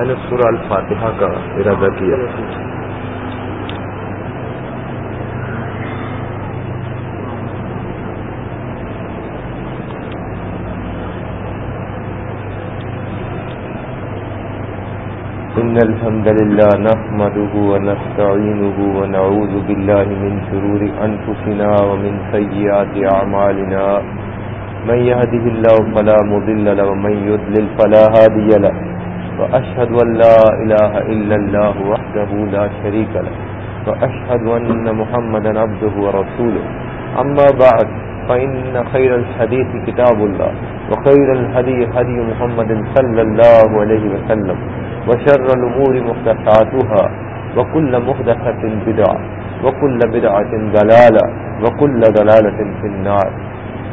میں نے سورہ الفاتحہ کا ارادہ کیا۔ إن الحمد لله نحمده ونستعينه ونعوذ بالله من شرور أنفسنا ومن سيئات أعمالنا من يهده الله فلا مضل له، ومن يضلل فلا هادي له۔ وأشهد أن لا إله إلا الله وحده لا شريك له وأشهد أن محمدا عبده ورسوله. أما بعد، فإن خير الحديث كتاب الله وخير الهدي هدي محمد صلى الله عليه وسلم وشر الأمور محدثاتها وكل محدثة بدعة وكل بدعة ضلالة وكل ضلالة في النار.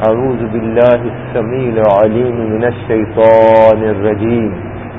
أعوذ بالله السميع العليم من الشيطان الرجيم.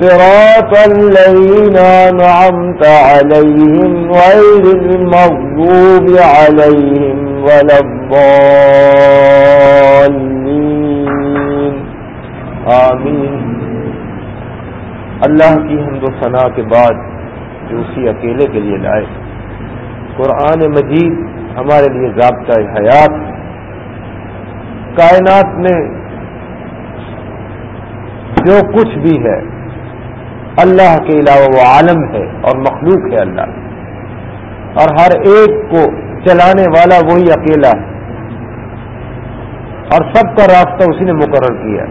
صراط الذين أنعمت عليهم غير المغضوب عليهم ولا الضالين. آمين. اللہ کی حمد و ثناء کے بعد جو اسی اکیلے کے لیے لائے، قرآن مجید ہمارے لیے ضابطۂ حیات، کائنات میں جو کچھ بھی ہے اللہ کے علاوہ وہ عالم ہے اور مخلوق ہے اللہ۔ اور ہر ایک کو چلانے والا وہی اکیلا ہے۔ اور سب کا راستہ اسی نے مقرر کیا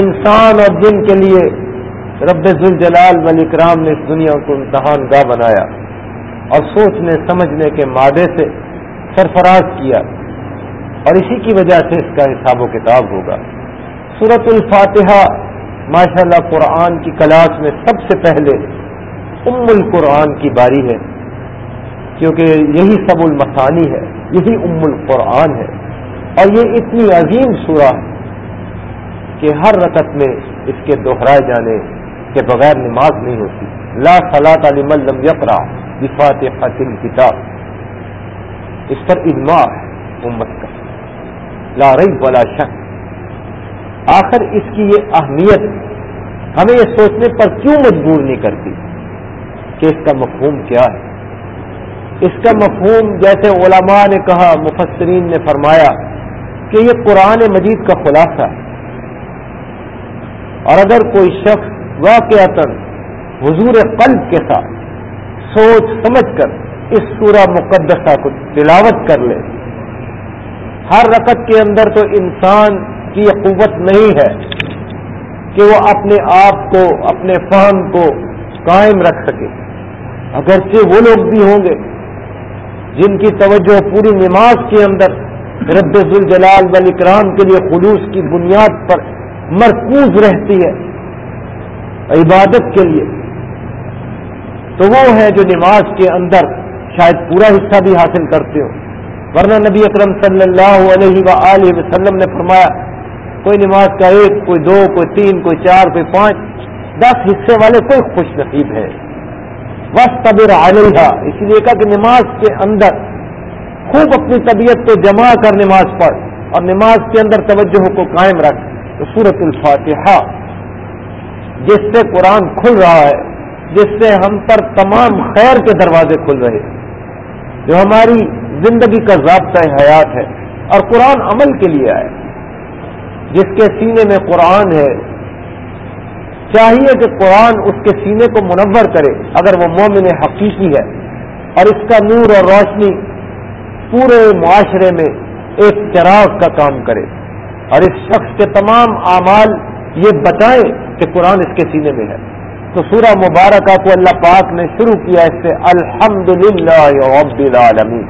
انسان اور جن کے لیے رب ذوالجلال والاکرام نے اس دنیا کو امتحان گاہ بنایا اور سوچنے، سمجھنے کے مادے سے سرفراز کیا۔ اور اسی کی وجہ سے اس کا حساب و کتاب ہوگا۔ صورت الفاتحہ ماشاء اللہ قرآن کی کلاس میں سب سے پہلے ام القرآن کی باری ہے، کیونکہ یہی سب المسانی ہے، یہی ام القرآن ہے۔ اور یہ اتنی عظیم سورہ ہے کہ ہر رکت میں اس کے دوہرائے جانے کے بغیر نماز نہیں ہوتی۔ لا صلاۃ علی لم یقرا وفات حاصل کتاب اس پر اجماع ہے امت کا۔ لا رئی ولا شک۔ آخر اس کی یہ اہمیت ہمیں یہ سوچنے پر کیوں مجبور نہیں کرتی کہ اس کا مفہوم کیا ہے؟ اس کا مفہوم جیسے علماء نے کہا، مفسرین نے فرمایا کہ یہ قرآن مجید کا خلاصہ ہے۔ اور اگر کوئی شخص واقع حضور قلب کے ساتھ سوچ سمجھ کر اس سورہ مقدسہ کو تلاوت کر لے، ہر رقط کے اندر تو انسان کی یہ قوت نہیں ہے کہ وہ اپنے آپ کو، اپنے فہم کو قائم رکھ سکے۔ اگرچہ وہ لوگ بھی ہوں گے جن کی توجہ پوری نماز کے اندر رب ذوالجلال والاکرام کے لیے خلوص کی بنیاد پر مرکوز رہتی ہے عبادت کے لیے، تو وہ ہے جو نماز کے اندر شاید پورا حصہ بھی حاصل کرتے ہو ورنہ نبی اکرم صلی اللہ علیہ و وسلم نے فرمایا کوئی نماز کا ایک، کوئی دو، کوئی تین، کوئی چار، کوئی پانچ، دس حصے والے کوئی خوش نصیب ہے۔ بس طبر علیہ اسی لیے کہا کہ نماز کے اندر خوب اپنی طبیعت کو جمع کر نماز پڑھ اور نماز کے اندر توجہ کو قائم رکھ۔ تو سورت الفاتحہ، جس سے قرآن کھل رہا ہے، جس سے ہم پر تمام خیر کے دروازے کھل رہے جو ہماری زندگی کا ضابطۂ حیات ہے اور قرآن عمل کے لیے آئے۔ جس کے سینے میں قرآن ہے، چاہیے کہ قرآن اس کے سینے کو منور کرے، اگر وہ مومن حقیقی ہے۔ اور اس کا نور اور روشنی پورے معاشرے میں ایک چراغ کا کام کرے۔ اور اس شخص کے تمام اعمال یہ بتائیں کہ قرآن اس کے سینے میں ہے۔ تو سورہ مبارکہ کو اللہ پاک نے شروع کیا، اس سے الحمد للہ رب العالمین۔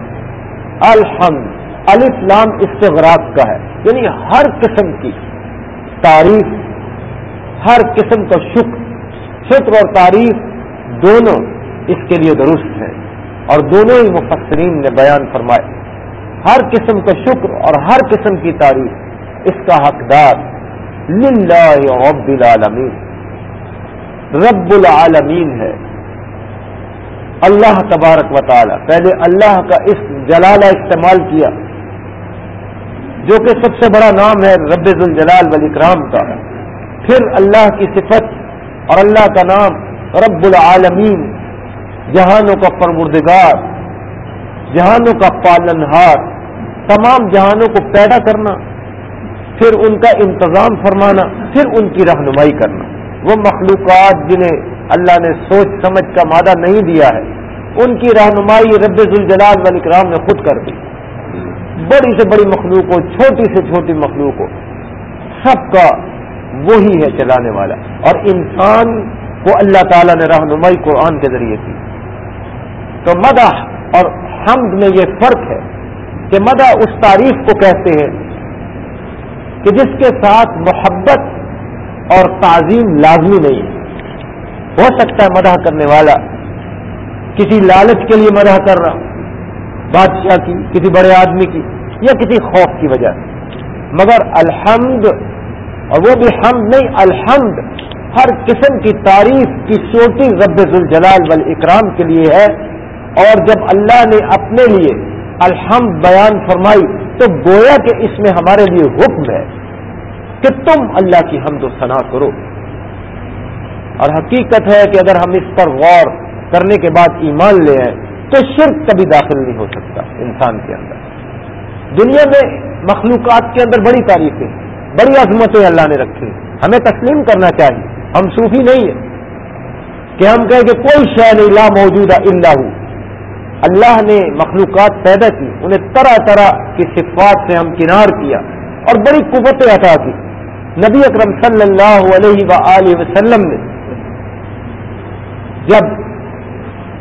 الحمد۔ الاسلام استغراق کا ہے۔ یعنی ہر قسم کی تعریف، ہر قسم کا شکر شکر اور تعریف دونوں اس کے لیے درست ہے اور دونوں ہی مفسرین نے بیان فرمائے۔ ہر قسم کا شکر اور ہر قسم کی تعریف اس کا حقدار للہ رب العالمین۔ رب العالمین ہے۔ اللہ تبارک و تعالی۔ پہلے اللہ کا اس جلالہ استعمال کیا۔ جو کہ سب سے بڑا نام ہے رب الجلال والاکرام کا۔ پھر اللہ کی صفت اور اللہ کا نام رب العالمین، جہانوں کا پروردگار، جہانوں کا پالنہار، تمام جہانوں کو پیدا کرنا، پھر ان کا انتظام فرمانا، پھر ان کی رہنمائی کرنا۔ وہ مخلوقات جنہیں اللہ نے سوچ سمجھ کا مادہ نہیں دیا ہے، ان کی رہنمائی رب الجلال والاکرام نے خود کر دی۔ بڑی سے بڑی مخلوق ہو، چھوٹی سے چھوٹی مخلوق ہو۔ سب کا وہی ہے چلانے والا۔ اور انسان کو اللہ تعالیٰ نے رہنمائی قرآن کے ذریعے کی۔ تو مدح اور حمد میں یہ فرق ہے کہ مدح اس تعریف کو کہتے ہیں کہ جس کے ساتھ محبت اور تعظیم لازمی نہیں۔ ہے ہو سکتا ہے مدح کرنے والا، کسی لالچ کے لیے مدح کر رہا۔ بادشاہ کی؟ کسی بڑے آدمی کی یا کسی خوف کی وجہ سے؟ مگر الحمد، اور وہ بھی حمد نہیں، الحمد ہر قسم کی تعریف، کی چوٹی رب الجلال وال اکرام کے لیے ہے۔ اور جب اللہ نے اپنے لیے الحمد بیان فرمائی، تو گویا کہ اس میں ہمارے لیے حکم ہے کہ تم اللہ کی حمد و ثنا کرو۔ اور حقیقت ہے کہ اگر ہم اس پر غور کرنے کے بعد ایمان لے آئے تو شرک کبھی داخل نہیں ہو سکتا انسان کے اندر۔ دنیا میں مخلوقات کے اندر بڑی تعریفیں، بڑی عظمتیں اللہ نے رکھی ہمیں تسلیم کرنا چاہیے۔ ہم صوفی نہیں ہیں۔ کہ ہم کہیں کہ کوئی شے نہیں، لا موجود اللہ اللہ نے مخلوقات پیدا کی، انہیں طرح طرح کی صفات سے ہم کنار کیا اور بڑی قوتیں عطا کی۔ نبی اکرم صلی اللہ علیہ و وسلم نے جب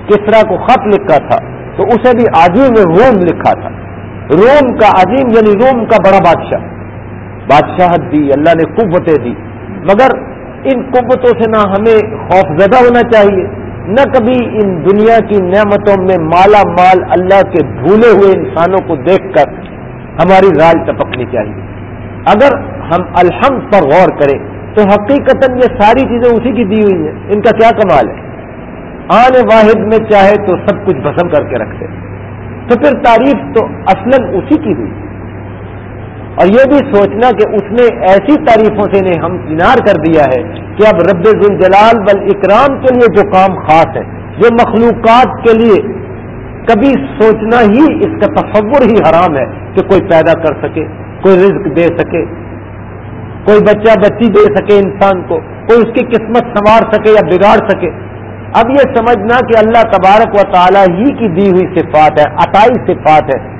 کسرا کو خط لکھا تھا تو اسے بھی عظیم روم لکھا تھا۔ روم کا عظیم یعنی روم کا بڑا بادشاہ۔ بادشاہت دی، اللہ نے قوتیں دی۔ مگر ان قوتوں سے نہ ہمیں خوف زدہ ہونا چاہیے، نہ کبھی ان دنیا کی نعمتوں میں مالا مال اللہ کے بھولے ہوئے انسانوں کو دیکھ کر ہماری رائے ٹپکنی چاہیے۔ اگر ہم الحمد پر غور کریں تو حقیقت یہ ساری چیزیں اسی کی دی ہوئی ہیں۔ ان کا کیا کمال ہے؟ آنے واحد میں چاہے تو سب کچھ بسم کر کے رکھ دے تو پھر تعریف تو اصلاً اسی کی ہوئی۔ اور یہ بھی سوچنا کہ اس نے ایسی تعریفوں سے انہیں ہم کنار کر دیا ہے کہ اب رب الجلال بل اکرام کے لیے جو کام خاص ہے، جو مخلوقات کے لیے کبھی سوچنا ہی اس کا تصور ہی حرام ہے کہ کوئی پیدا کر سکے، کوئی رزق دے سکے، کوئی بچہ بچی دے سکے انسان کو، کوئی اس کی قسمت سنوار سکے یا بگاڑ سکے۔ اب یہ سمجھنا کہ اللہ تبارک و تعالیٰ ہی کی دی ہوئی صفات ہے عطائی صفات ہے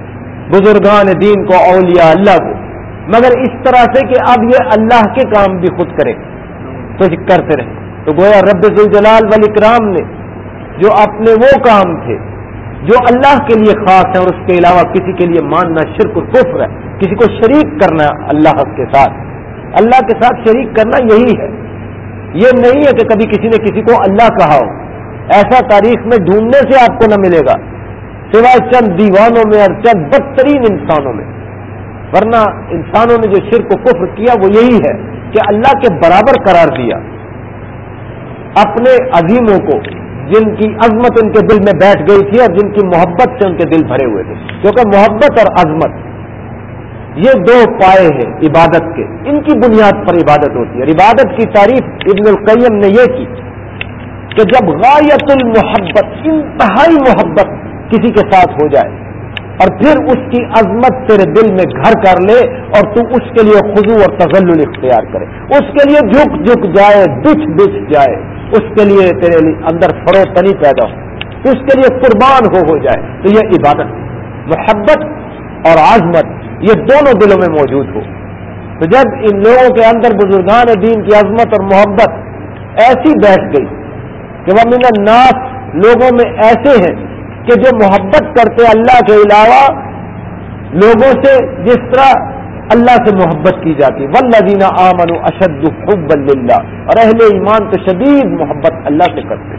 بزرگان دین کو، اولیاء اللہ کو مگر اس طرح سے کہ اب یہ اللہ کے کام بھی خود کرے تو کرتے رہے۔ تو گویا رب الجلال ولی کرام نے جو اپنے وہ کام تھے، جو اللہ کے لیے خاص ہے اور اس کے علاوہ کسی کے لیے ماننا شرک کفر ہے، کسی کو شریک کرنا اللہ کے ساتھ۔ اللہ کے ساتھ شریک کرنا یہی ہے۔ یہ نہیں ہے کہ کبھی کسی نے کسی کو اللہ کہا ہو۔ ایسا تاریخ میں ڈھونڈنے سے آپ کو نہ ملے گا سوائے چند دیوانوں میں اور چند بدترین انسانوں میں۔ ورنہ انسانوں نے جو شرک و کفر کیا وہ یہی ہے کہ اللہ کے برابر قرار دیا۔ اپنے عظیموں کو، جن کی عظمت ان کے دل میں بیٹھ گئی تھی اور جن کی محبت سے ان کے دل بھرے ہوئے تھے۔ کیونکہ محبت اور عظمت یہ دو پائے ہیں عبادت کے۔ ان کی بنیاد پر عبادت ہوتی ہے۔ اور عبادت کی تعریف ابن القیم نے یہ کی۔ کہ جب غایت المحبت، انتہائی محبت کسی کے ساتھ ہو جائے اور پھر اس کی عظمت تیرے دل میں گھر کر لے اور تو اس کے لیے خزو اور تغل اختیار کرے۔ اس کے لیے جھک جھک جائے بچ بچ جائے۔ اس کے لیے تیرے لیے اندر فرو تنی پیدا ہو۔ اس کے لیے قربان ہو ہو جائے۔ تو یہ عبادت، محبت اور عظمت، یہ دونوں دلوں میں موجود ہو۔ تو جب ان لوگوں کے اندر بزرگان دین کی عظمت اور محبت ایسی بیٹھ گئی کہ وہ من الناس، لوگوں میں ایسے ہیں کہ جو محبت کرتے اللہ کے علاوہ لوگوں سے جس طرح اللہ سے محبت کی جاتی۔ ولدینہ آمن اشد حب اللہ اور اہل ایمان تو شدید محبت اللہ سے کرتے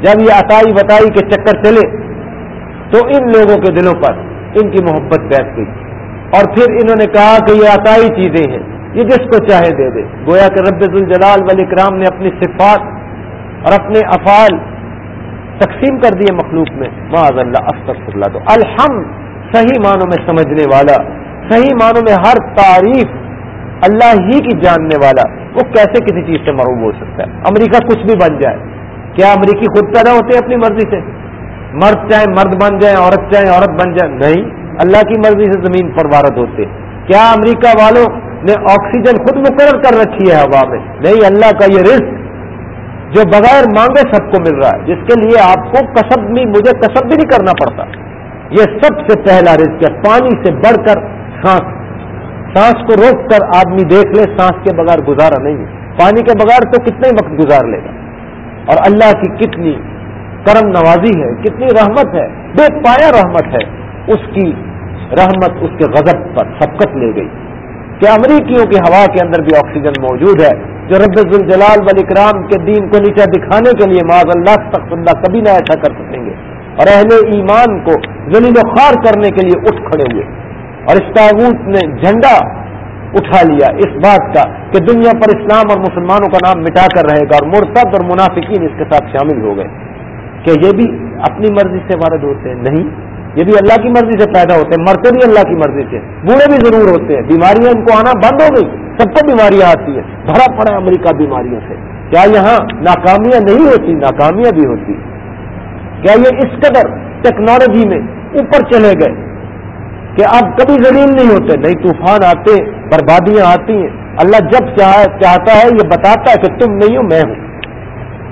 جب یہ عطائی بتائی کے چکر چلے، تو ان لوگوں کے دلوں پر ان کی محبت بیٹھ گئی۔ اور پھر انہوں نے کہا کہ یہ عطائی چیزیں ہیں، یہ جس کو چاہے دے دے۔ گویا کہ رب الجلال ولی نے اپنی صفات اور اپنے افعال تقسیم کر دیے مخلوق میں۔ معاذ اللہ استغفر اللہ تو الحمد صحیح معنوں میں سمجھنے والا، صحیح معنوں میں ہر تعریف اللہ ہی کی جاننے والا، وہ کیسے کسی چیز سے محروم ہو سکتا ہے؟ امریکہ کچھ بھی بن جائے۔ کیا امریکی خود پیدا ہوتے ہیں اپنی مرضی سے؟ مرد چاہے مرد بن جائیں عورت چاہے عورت بن جائے۔ نہیں، اللہ کی مرضی سے زمین پر وارد ہوتے کیا امریکہ والوں نے آکسیجن خود مقرر کر رکھی ہے ہوا میں؟ نہیں، اللہ کا یہ رزق جو بغیر مانگے سب کو مل رہا ہے، جس کے لیے آپ کو کسب بھی، مجھے کسب بھی نہیں کرنا پڑتا۔ یہ سب سے پہلا رزق ہے، پانی سے بڑھ کر سانس سانس کو روک کر آدمی دیکھ لے، سانس کے بغیر گزارا نہیں ہے۔ پانی کے بغیر تو کتنے وقت گزار لے گا۔ اور اللہ کی کتنی کرم نوازی ہے، کتنی رحمت ہے، بے پایا رحمت ہے۔ اس کی رحمت، اس کے غضب پر سبقت لے گئی۔ کہ امریکیوں کی ہوا کے اندر بھی آکسیجن موجود ہے جو رب الجلال ولی اکرام کے دین کو نیچے دکھانے کے لیے معذ اللہ تخت اللہ کبھی نہ ایسا کر سکیں گے۔ اور اہل ایمان کو ذلیل و خوار کرنے کے لیے اٹھ kھڑے ہوئے۔ اور اس تعبت نے جھنڈا اٹھا لیا اس بات کا کہ دنیا پر اسلام اور مسلمانوں کا نام مٹا کر رہے گا اور مرتب اور منافقین اس کے ساتھ شامل ہو گئے۔ کہ یہ بھی اپنی مرضی سے وارد ہوتے ہیں؟ نہیں۔ یہ بھی اللہ کی مرضی سے پیدا ہوتے ہیں۔ مرتے بھی اللہ کی مرضی سے۔ بوڑھے بھی ضرور ہوتے ہیں۔ بیماریاں ان کو آنا بند ہو گئی۔ سب کو بیماریاں آتی ہیں، بھرا پڑا ہے امریکہ بیماریوں سے۔ کیا یہاں ناکامیاں نہیں ہوتی؟ ناکامیاں بھی ہوتی۔ کیا یہ اس قدر ٹیکنالوجی میں اوپر چلے گئے کہ اب کبھی زلیل نہیں ہوتے؟ نہیں، طوفان آتے، بربادیاں آتی ہیں۔ اللہ جب چاہتا ہے، یہ بتاتا ہے کہ تم نہیں ہو، میں ہوں۔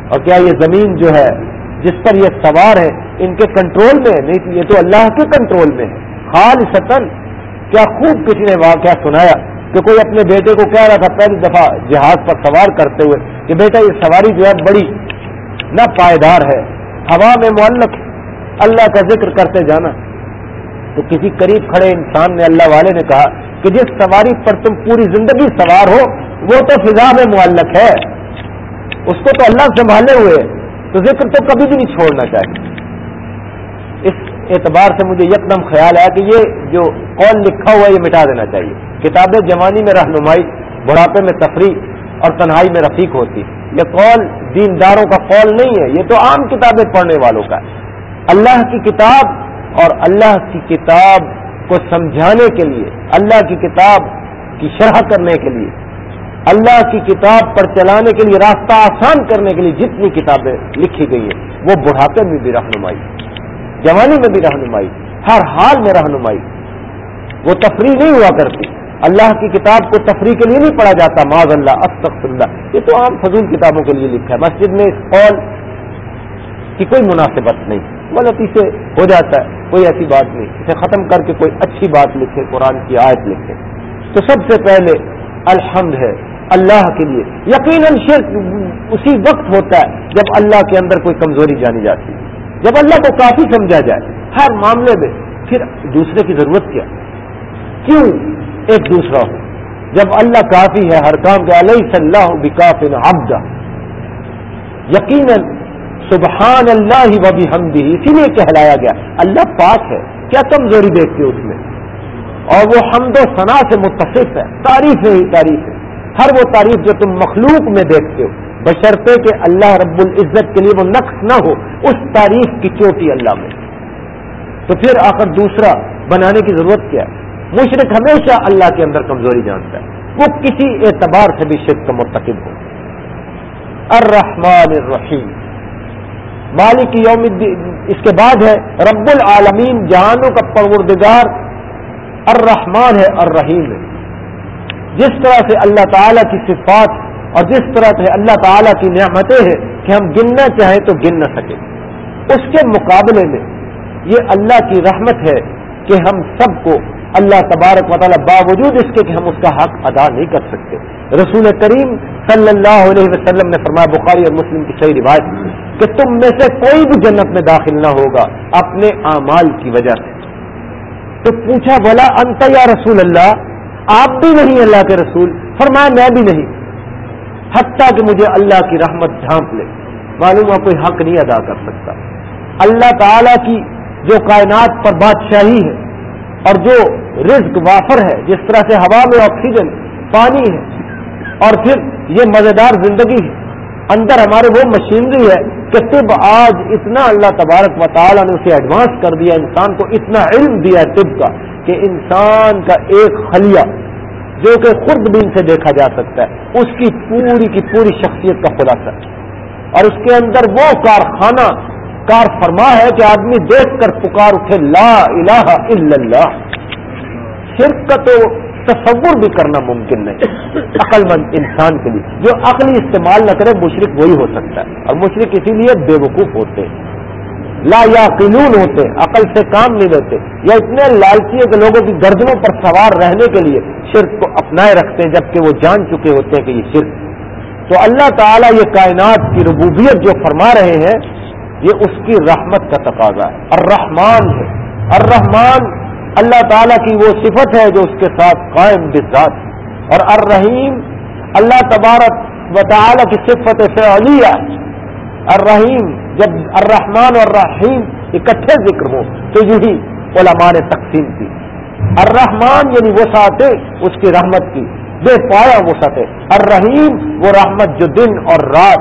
اور کیا یہ زمین جو ہے، جس پر یہ سوار ہے ان کے کنٹرول میں نہیں یہ تو اللہ کے کنٹرول میں ہے۔ خال ستن کیا خوب کسی نے واقعہ سنایا۔ کہ کوئی اپنے بیٹے کو کہہ رہا تھا پہلی دفعہ جہاز پر سوار کرتے ہوئے کہ بیٹا، یہ سواری جو ہے بڑی نہ پائیدار ہے، ہوا میں معلق، اللہ کا ذکر کرتے جانا۔ تو کسی قریب کھڑے انسان نے، اللہ والے نے کہا کہ جس سواری پر تم پوری زندگی سوار ہو، وہ تو فضا میں معلق ہے۔ اس کو تو اللہ سنبھالے ہوئے تو ذکر تو کبھی بھی نہیں چھوڑنا چاہیے۔ اس اعتبار سے مجھے یکدم خیال آیا کہ یہ جو قول لکھا ہوا ہے، یہ مٹا دینا چاہیے۔ کتاب جوانی میں رہنمائی، بڑھاپے میں تفریح اور تنہائی میں رفیق ہوتی۔ یہ قول دینداروں کا قول نہیں ہے، یہ تو عام کتابیں پڑھنے والوں کا ہے۔ اللہ کی کتاب اور اللہ کی کتاب کو سمجھانے کے لیے، اللہ کی کتاب کی شرح کرنے کے لیے، اللہ کی کتاب پر چلانے کے لیے، راستہ آسان کرنے کے لیے جتنی کتابیں لکھی گئی ہیں، وہ بڑھاپے میں بھی رہنمائی، جوانی میں بھی رہنمائی، ہر حال میں رہنمائی۔ وہ تفریح نہیں ہوا کرتی۔ اللہ کی کتاب کو تفریح کے لیے نہیں پڑھا جاتا معذ اللہ اب اللہ یہ تو عام فضول کتابوں کے لیے لکھا ہے۔ مسجد میں اس قول کی کوئی مناسبت نہیں۔ غلطی سے ہو جاتا ہے، کوئی ایسی بات نہیں۔ اسے ختم کر کے کوئی اچھی بات لکھے، قرآن کی آیت لکھے۔ تو سب سے پہلے الحمد ہے، اللہ کے لیے۔ یقیناً شرک اسی وقت ہوتا ہے جب اللہ کے اندر کوئی کمزوری جانی جاتی ہے۔ جب اللہ کو کافی سمجھا جائے۔ ہر معاملے میں پھر دوسرے کی ضرورت کیا؟ کیوں؟ ایک دوسرا ہو۔ جب اللہ کافی ہے، ہر کام کے علیہ صلی اللہ بکاف عبدہ۔ یقیناً سبحان اللہ ہی وبی ہم اسی لیے کہلایا گیا۔ اللہ پاک ہے، کیا کمزوری دیکھتے اس میں؟ اور وہ حمد و ثنا سے متصف ہے، تعریف ہی تعریف ہے۔ ہر وہ تعریف جو تم مخلوق میں دیکھتے ہو، بشرطے کہ اللہ رب العزت کے لیے وہ نقص نہ ہو، اس تعریف کی چوٹی اللہ میں۔ تو پھر آخر دوسرا بنانے کی ضرورت کیا ہے؟ مشرق ہمیشہ اللہ کے اندر کمزوری جانتا ہے۔ وہ کسی اعتبار سے بھی شرک کا مرتکب ہو۔ الرحمن الرحیم۔ مالک یوم اس کے بعد ہے، رب العالمین جہانوں کا پروردگار۔ الرحمن ہے، الرحیم ہے۔ جس طرح سے اللہ تعالیٰ کی صفات اور جس طرح سے اللہ تعالیٰ کی نعمتیں ہیں کہ ہم گننا چاہیں تو گن نہ سکیں۔ اس کے مقابلے میں یہ اللہ کی رحمت ہے کہ ہم سب کو اللہ تبارک و تعالیٰ باوجود اس کے کہ ہم اس کا حق ادا نہیں کر سکتے۔ رسول کریم صلی اللہ علیہ وسلم نے فرمایا، بخاری اور مسلم کی صحیح روایت کہ تم میں سے کوئی بھی جنت میں داخل نہ ہوگا اپنے اعمال کی وجہ سے۔ تو پوچھا بولا انت یا رسول اللہ آپ بھی نہیں اللہ کے رسول؟ فرمایا، میں بھی نہیں۔ حتیٰ کہ مجھے اللہ کی رحمت جھانپ لے۔ معلوم ہوا کوئی حق نہیں ادا کر سکتا۔ اللہ تعالی کی جو کائنات پر بادشاہی ہے اور جو رزق وافر ہے، جس طرح سے ہوا میں آکسیجن پانی ہے، اور پھر یہ مزیدار زندگی ہے۔ اندر ہمارے وہ مشینری ہے کہ طب آج اتنا اللہ تبارک و تعالیٰ نے اسے ایڈوانس کر دیا، انسان کو اتنا علم دیا ہے طب کا کہ انسان کا ایک خلیہ جو کہ خود بین سے دیکھا جا سکتا ہے، اس کی پوری کی پوری شخصیت کا خلاصہ۔ اور اس کے اندر وہ کارخانہ کار فرما ہے کہ آدمی دیکھ کر پکار اٹھے، لا الہ الا اللہ۔ شرک کا تو تصور بھی کرنا ممکن نہیں۔ عقل مند انسان کے لیے۔ جو عقلی استعمال نہ کرے مشرق وہی ہو سکتا ہے۔ اور مشرق اسی لیے بے وقوف ہوتے لا یا قلون ہوتے عقل سے کام نہیں لیتے۔ یا اتنے لالچی کے لوگوں کی گردنوں پر سوار رہنے کے لیے شرک کو اپنائے رکھتے ہیں، جبکہ وہ جان چکے ہوتے ہیں کہ یہ شرک۔ تو اللہ تعالیٰ یہ کائنات کی ربوبیت جو فرما رہے ہیں یہ اس کی رحمت کا تقاضا ہے۔ الرحمان ہے۔ الرحمان اللہ تعالیٰ کی وہ صفت ہے جو اس کے ساتھ قائم بذات اور الرحیم اللہ تبارک و تعالیٰ کی صفت فعلیہ الرحیم جب الرحمان اور رحیم اکٹھے ذکر ہو تو یہی علماء نے تقسیم کی۔ الرحمان یعنی وہ ساتھ اس کی رحمت کی۔ بے پایا وہ ہے الرحیم وہ رحمت جو دن اور رات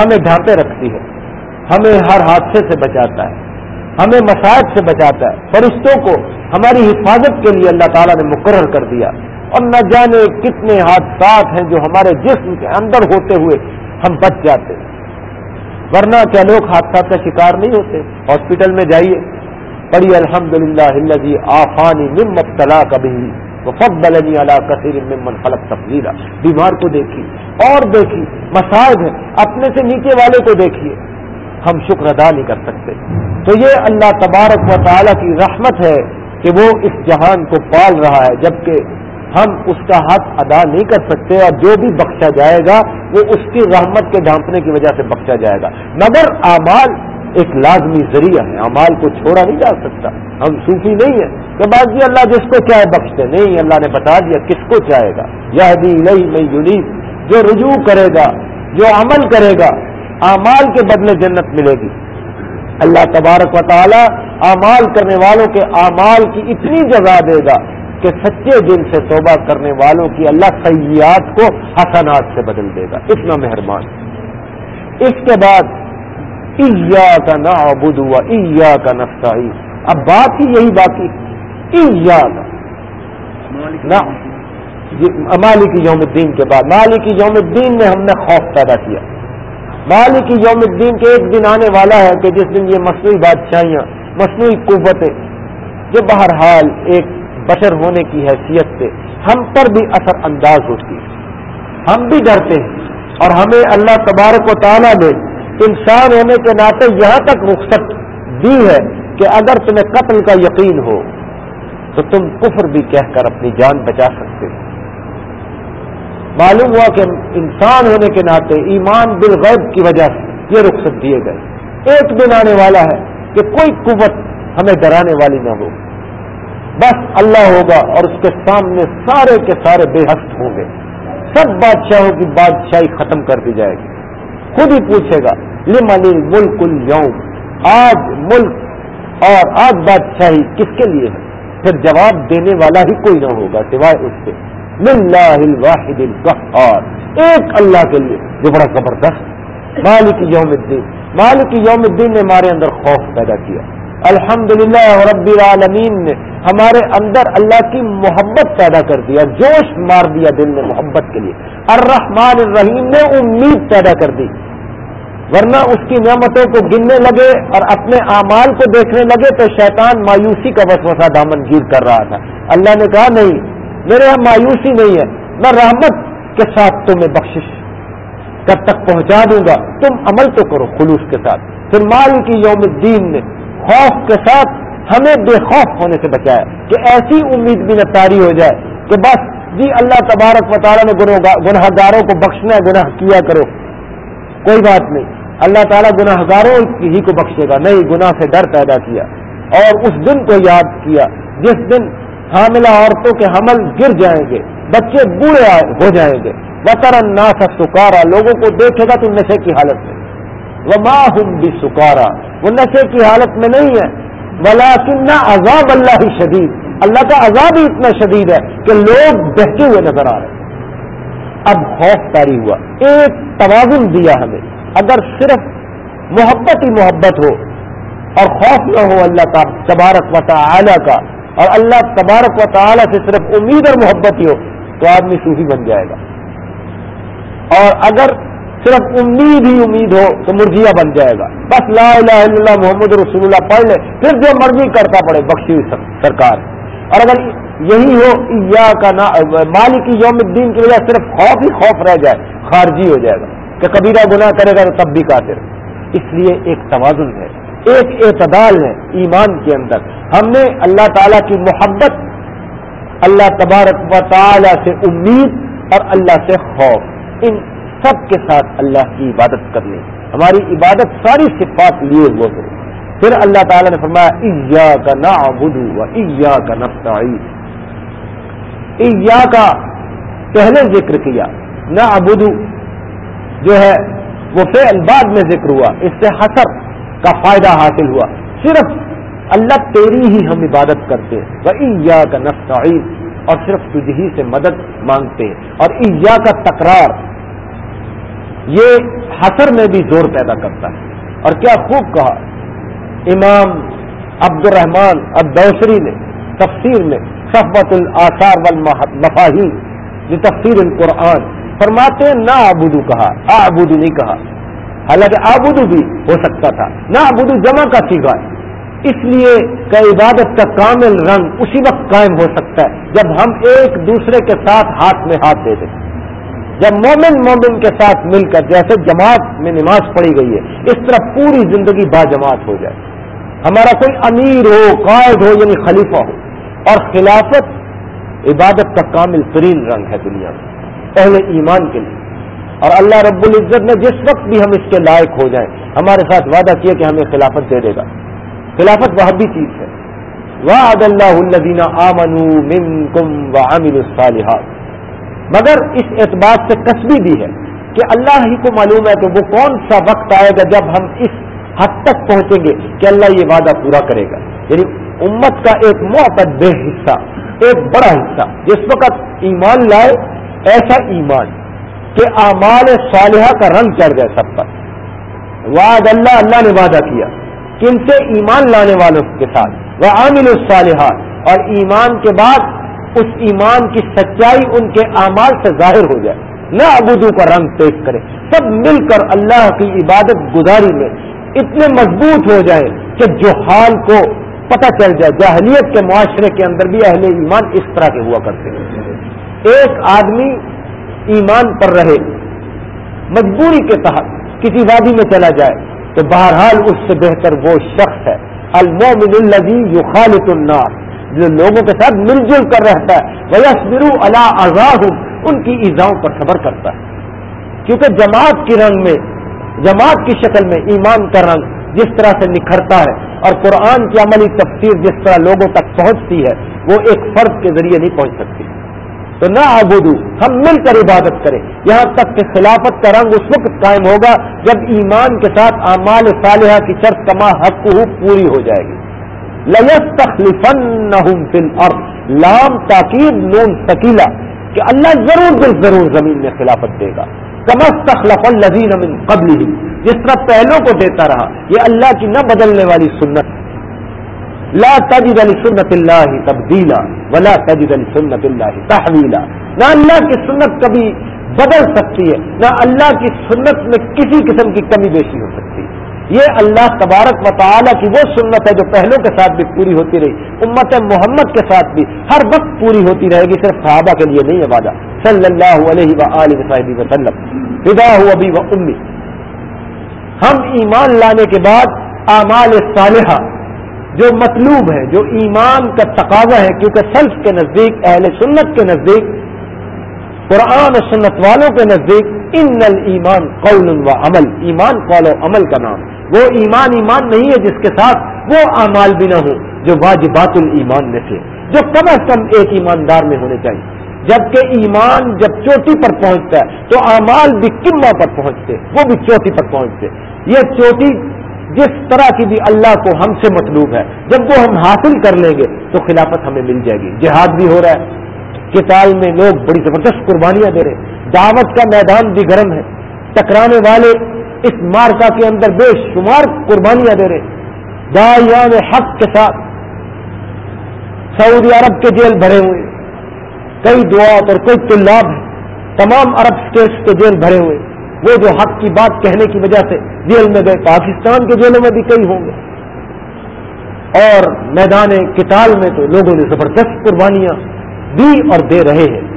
ہمیں ڈھانپے رکھتی ہے۔ ہمیں ہر حادثے سے بچاتا ہے، ہمیں مسائب سے بچاتا ہے۔ فرشتوں کو ہماری حفاظت کے لیے اللہ تعالیٰ نے مقرر کر دیا۔ اور نہ جانے کتنے حادثات ہیں جو ہمارے جسم کے اندر ہوتے ہوئے ہم بچ جاتے ورنہ کیا لوگ حادثات کا شکار نہیں ہوتے؟ ہاسپٹل میں جائیے۔ پڑھی الحمد للہ جی آفانی ممت تلا کبھی وہ فب اللہ کثیر ممن فلک تفریح بیمار کو دیکھی اور دیکھی مسائب ہے اپنے سے نیچے والے کو دیکھیے۔ ہم شکر ادا نہیں کر سکتے۔ تو یہ اللہ تبارک و تعالیٰ کی رحمت ہے کہ وہ اس جہان کو پال رہا ہے، جبکہ ہم اس کا حق ادا نہیں کر سکتے اور جو بھی بخشا جائے گا، وہ اس کی رحمت کے ڈھانپنے کی وجہ سے بخشا جائے گا۔ مگر اعمال ایک لازمی ذریعہ ہے امال کو چھوڑا نہیں جا سکتا۔ ہم صوفی نہیں ہیں کہ بعض جی اللہ جس کو چاہے بخشتے، نہیں، اللہ نے بتا دیا کس کو چاہے گا۔ یہ لئی میں یونیف جو رجوع کرے گا، جو عمل کرے گا اعمال کے بدلے جنت ملے گی۔ اللہ تبارک و تعالی اعمال کرنے والوں کے اعمال کی اتنی جگہ دے گا کہ سچے دل سے توبہ کرنے والوں کی اللہ سیاحت کو حسنات سے بدل دے گا۔ اتنا مہربان۔ اس کے بعد عیا کا نا ابود ہوا عیا کا نقصہ اب بات ہی یہی باقی۔ عیا کا مالک یوم الدین کے بعد۔ مالک یوم الدین میں ہم نے خوف پیدا کیا۔ مالک یوم الدین کے ایک دن آنے والا ہے کہ جس دن یہ مصنوعی بادشاہیاں، مصنوعی قوتیں جو بہرحال ایک بشر ہونے کی حیثیت سے ہم پر بھی اثر انداز ہوتی ہے ہم بھی ڈرتے ہیں اور ہمیں اللہ تبارک و تعالیٰ نے انسان ہونے کے ناطے یہاں تک رخصت دی ہے کہ اگر تمہیں قتل کا یقین ہو تو تم کفر بھی کہہ کر اپنی جان بچا سکتے ہو۔ معلوم ہوا کہ انسان ہونے کے ناطے ایمان بالغیب کی وجہ سے یہ رخصت دیے گئے۔ ایک دن آنے والا ہے کہ کوئی قوت ہمیں ڈرانے والی نہ ہو۔ بس اللہ ہوگا اور اس کے سامنے سارے کے سارے بے حست ہوں گے۔ سب بادشاہوں کی بادشاہی ختم کر دی جائے گی۔ خود ہی پوچھے گا لمن ملک اليوم آج ملک اور آج بادشاہی کس کے لیے ہے؟ پھر جواب دینے والا ہی کوئی نہ ہوگا سوائے اس سے للہ الواحد القہار۔ ایک اللہ کے لیے جو بڑا زبردست۔ مالک یوم الدین۔ مالک یوم الدین نے ہمارے اندر خوف پیدا کیا۔ الحمد للہ رب العالمین نے ہمارے اندر اللہ کی محبت پیدا کر دیا جوش مار دیا دل میں محبت کے لیے۔ الرحمن الرحیم نے امید پیدا کر دی۔ ورنہ اس کی نعمتوں کو گننے لگے اور اپنے اعمال کو دیکھنے لگے تو شیطان مایوسی کا وسوسہ دامن گیر کر رہا تھا۔ اللہ نے کہا، نہیں میرے یہاں مایوسی نہیں ہے۔ میں رحمت کے ساتھ تمہیں بخشش کب تک پہنچا دوں گا۔ تم عمل تو کرو خلوص کے ساتھ۔ پھر مال کی یوم الدین نے خوف کے ساتھ ہمیں بے خوف ہونے سے بچایا کہ ایسی امید بھی نتاری ہو جائے کہ بس جی اللہ تبارک مطالعہ نے گناہ گاروں کو بخشنا ہے، گناہ کیا کرو۔ کوئی بات نہیں۔ اللہ تعالیٰ گناہ گاروں ہی کو بخشے گا۔ نہیں، گناہ سے ڈر پیدا کیا۔ اور اس دن کو یاد کیا۔ جس دن حاملہ عورتوں کے حمل گر جائیں گے، بچے بوڑھے ہو جائیں گے۔ بطر ناس سکارا لوگوں کو دیکھے گا تو نشے کی حالت میں۔ وہ ماں ہوں بھی سکارا وہ نشے کی حالت میں نہیں ہے بلا کنہ عذاب اللہ ہی شدید اللہ کا عذاب ہی اتنا شدید ہے کہ لوگ بہتے ہوئے نظر آ رہے ہیں۔ اب خوف تاری ہوا۔ ایک توازن دیا ہمیں۔ اگر صرف محبت ہی محبت ہو اور خوف نہ ہو اللہ کا تبارک و تعالی کا اور اللہ تبارک و تعالی سے صرف امید اور محبت ہی ہو تو آدمی صوفی بن جائے گا۔ اور اگر صرف امید ہی امید ہو تو مرجیا بن جائے گا۔ بس لا الہ الا اللہ محمد رسول اللہ پڑھ لے، پھر جو مرضی کرتا پڑے، بخشی ہوئی سرکار۔ اور اگر یہی ہو یا کا نا مالک یوم الدین کی وجہ صرف خوف ہی خوف رہ جائے، خارجی ہو جائے گا کہ کبیرہ گناہ کرے گا تو تب بھی کافر۔ اس لیے ایک توازن ہے۔ ایک اعتدال ہے ایمان کے اندر۔ ہم نے اللہ تعالیٰ کی محبت، اللہ تبارک و تعالی سے امید اور اللہ سے خوف، ان سب کے ساتھ اللہ کی عبادت کرنی۔ ہماری عبادت ساری صفات لیے ہوئے ہو پھر اللہ تعالیٰ نے فرمایا ایا کا نا بدو و ایا کا نفتا کا پہلے ذکر کیا نہ ابدو جو ہے، وہ فعل بعد میں ذکر ہوا، اس سے حسر۔ کا فائدہ حاصل ہوا۔ صرف اللہ تیری ہی ہم عبادت کرتے وہ عیا کا نفسعید اور صرف تجھ ہی سے مدد مانگتے۔ اور عیا کا تکرار یہ حسر میں بھی زور پیدا کرتا ہے۔ اور کیا خوب کہا۔ امام عبد الرحمان الدوسری نے تفسیر میں صفبت الاثار والمفاہیم جو تفسیر القرآن، فرماتے ہیں، نہ آبودو کہا آبودو نہیں کہا۔ حالانکہ آبودو بھی ہو سکتا تھا۔ نہ آبودو جمع کا سیگا اس لیے کہ عبادت کا کامل رنگ اسی وقت قائم ہو سکتا ہے جب ہم ایک دوسرے کے ساتھ ہاتھ میں ہاتھ دے دیں۔ جب مومن مومن کے ساتھ مل کر جیسے جماعت میں نماز پڑھی گئی ہے، اس طرح پوری زندگی با جماعت ہو جائے۔ ہمارا کوئی امیر ہو، قائد ہو یعنی خلیفہ ہو۔ اور خلافت عبادت کا کامل ترین رنگ ہے دنیا میں۔ پہلے ایمان کے لیے۔ اور اللہ رب العزت نے جس وقت بھی ہم اس کے لائق ہو جائیں، ہمارے ساتھ وعدہ کیا کہ ہمیں خلافت دے دے گا۔ خلافت وہ بھی چیز ہے۔ وعد اللہ الدین آمن کم و الصالحات۔ مگر اس اعتبار سے کسبی بھی ہے کہ اللہ ہی کو معلوم ہے کہ وہ کون سا وقت آئے گا جب ہم اس حد تک پہنچیں گے کہ اللہ یہ وعدہ پورا کرے گا۔ یعنی امت کا ایک بے حصہ، ایک بڑا حصہ، جس وقت ایمان لائے، ایسا ایمان۔ کہ اعمال صالحہ کا رنگ چڑھ گئے سب پر۔ وعد اللہ اللہ نے وعدہ کیا۔ کن سے ایمان لانے والوں کے ساتھ۔ وہ عامل الصالحات۔ اور ایمان کے بعد اس ایمان کی سچائی ان کے اعمال سے ظاہر ہو جائے۔ نہ ابودو کا رنگ پیش کرے۔ سب مل کر اللہ کی عبادت گزاری میں اتنے مضبوط ہو جائے کہ جو حال کو پتہ چل جائے۔ جاہلیت کے معاشرے کے اندر بھی اہل ایمان اس طرح کے ہوا کرتے ہیں۔ ایک آدمی ایمان پر رہے، مجبوری کے تحت کسی وادی میں چلا جائے، تو بہرحال اس سے بہتر وہ شخص ہے المومن الزی یو خالط النار، جو لوگوں کے ساتھ مل جل کر رہتا ہے وہ اللہ آزاد ان کی ایزاؤں پر صبر کرتا ہے۔ کیونکہ جماعت کی رنگ میں، جماعت کی شکل میں ایمان کا رنگ جس طرح سے نکھرتا ہے، اور قرآن کی عملی تفسیر جس طرح لوگوں تک پہنچتی ہے، وہ ایک فرد کے ذریعے نہیں پہنچ سکتی۔ تو نہ آبودو ہم مل کر عبادت کریں۔ یہاں تک کہ خلافت کا رنگ اس وقت قائم ہوگا جب ایمان کے ساتھ اعمال صالحہ کی شرط کما حق پوری ہو جائے گی۔ لس تخلیفن اور لام تاکید نون سکیلا کہ اللہ ضرور دل ضرور زمین میں خلافت دے گا۔ کمس تخلف الزین قبل ہی جس طرح پہلوں کو دیتا رہا، یہ اللہ کی نہ بدلنے والی سنت لا تجد سنت اللہ تبدیلا ولا تجد سنت اللہ تحویلا نہ اللہ کی سنت کبھی بدل سکتی ہے، نہ اللہ کی سنت میں کسی قسم کی کمی بیشی ہو سکتی ہے۔ یہ اللہ تبارک و تعالی کی وہ سنت ہے جو پہلوں کے ساتھ بھی پوری ہوتی رہی، امت محمد کے ساتھ بھی ہر وقت پوری ہوتی رہے گی، صرف صحابہ کے لیے نہیں ہے وعدہ صلی اللہ علیہ و وسلم۔ فدا ہو ابھی و امی۔ ہم ایمان لانے کے بعد اعمال صالحہ جو مطلوب ہے، جو ایمان کا تقاضا ہے، کیونکہ سلف کے نزدیک، اہل سنت کے نزدیک، قرآن و سنت والوں کے نزدیک، ان ایمان قول و عمل، ایمان قول و عمل کا نام وہ ایمان ایمان نہیں ہے جس کے ساتھ وہ اعمال بھی نہ ہو، جو واجبات المان میں سے جو کم از کم ایک ایماندار میں ہونے چاہیے۔ جبکہ ایمان جب چوٹی پر پہنچتا ہے، تو اعمال بھی کما پر پہنچتے، وہ بھی چوٹی پر پہنچتے۔ یہ چوٹی جس طرح کی بھی اللہ کو ہم سے مطلوب ہے، جب وہ ہم حاصل کر لیں گے تو خلافت ہمیں مل جائے گی۔ جہاد بھی ہو رہا ہے۔ کتاب میں لوگ بڑی زبردست قربانیاں دے رہے ہیں۔ دعوت کا میدان بھی گرم ہے۔ ٹکرانے والے اس مارکا کے اندر بے شمار قربانیاں دے رہے دایان حق کے ساتھ سعودی عرب کے جیل بھرے ہوئے کئی دعات اور کوئی طلاب ہیں۔ تمام عرب اسٹیٹس کے جیل بھرے ہوئے وہ جو حق کی بات کہنے کی وجہ سے جیل میں گئے، پاکستان کے جیلوں میں بھی کئی ہوں گے۔ اور میدان کتال میں تو لوگوں نے زبردست قربانیاں دی اور دے رہے ہیں۔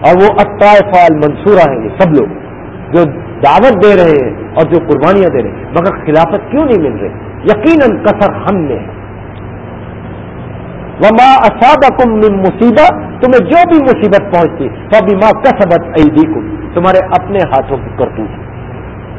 اور وہ اطائفہ المنصورہ ہیں، یہ سب لوگ جو دعوت دے رہے ہیں اور جو قربانیاں دے رہے ہیں۔ مگر خلافت کیوں نہیں مل رہی؟ یقیناً کثر ہم نے ہے وما اسابکم من مصیبت تمہیں جو بھی مصیبت پہنچتی تو ماں کسبت ایدیکم تمہارے اپنے ہاتھوں کی کرتوت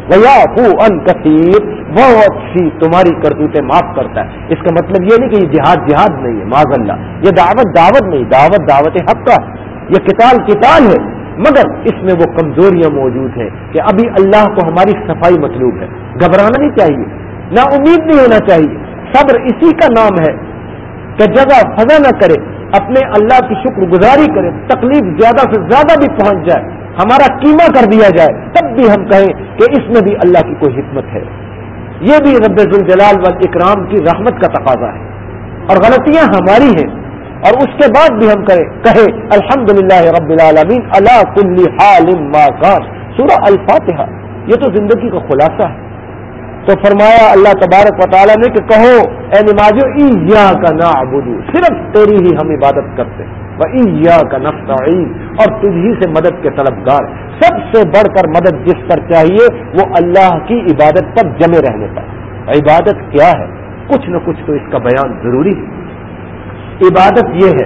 ویا ان کثیر بہت سی تمہاری کرتوتیں معاف کرتا ہے۔ اس کا مطلب یہ نہیں کہ یہ جہاد جہاد نہیں ہے معذ اللہ۔ یہ دعوت دعوت نہیں، دعوت دعوت حق کا یہ کتال کتال ہے۔ مگر اس میں وہ کمزوریاں موجود ہیں کہ ابھی اللہ کو ہماری صفائی مطلوب ہے۔ گھبرانا نہیں چاہیے نہ امید نہیں ہونا چاہیے۔ صبر اسی کا نام ہے۔ کہ جگہ فضا نہ کرے، اپنے اللہ کی شکر گزاری کرے، تکلیف زیادہ سے زیادہ بھی پہنچ جائے، ہمارا کیما کر دیا جائے، تب بھی ہم کہیں کہ اس میں بھی اللہ کی کوئی حکمت ہے۔ یہ بھی رب الجلال و اکرام کی رحمت کا تقاضا ہے۔ اور غلطیاں ہماری ہیں۔ اور اس کے بعد بھی ہم کریں، کہے الحمد للہ رب العالمین اللہ کل حال سورہ الفاتحہ، یہ تو زندگی کا خلاصہ ہے۔ تو فرمایا اللہ تبارک و تعالیٰ نے کہ کہو، اے نمازو ای کا نا صرف تیری ہی ہم عبادت کرتے وہ کا نفسعین اور تجھی سے مدد کے طلبگار۔ سب سے بڑھ کر مدد جس پر چاہیے، وہ اللہ کی عبادت پر جمے رہنے پر۔ عبادت کیا ہے؟ کچھ نہ کچھ تو اس کا بیان ضروری ہے۔ عبادت یہ ہے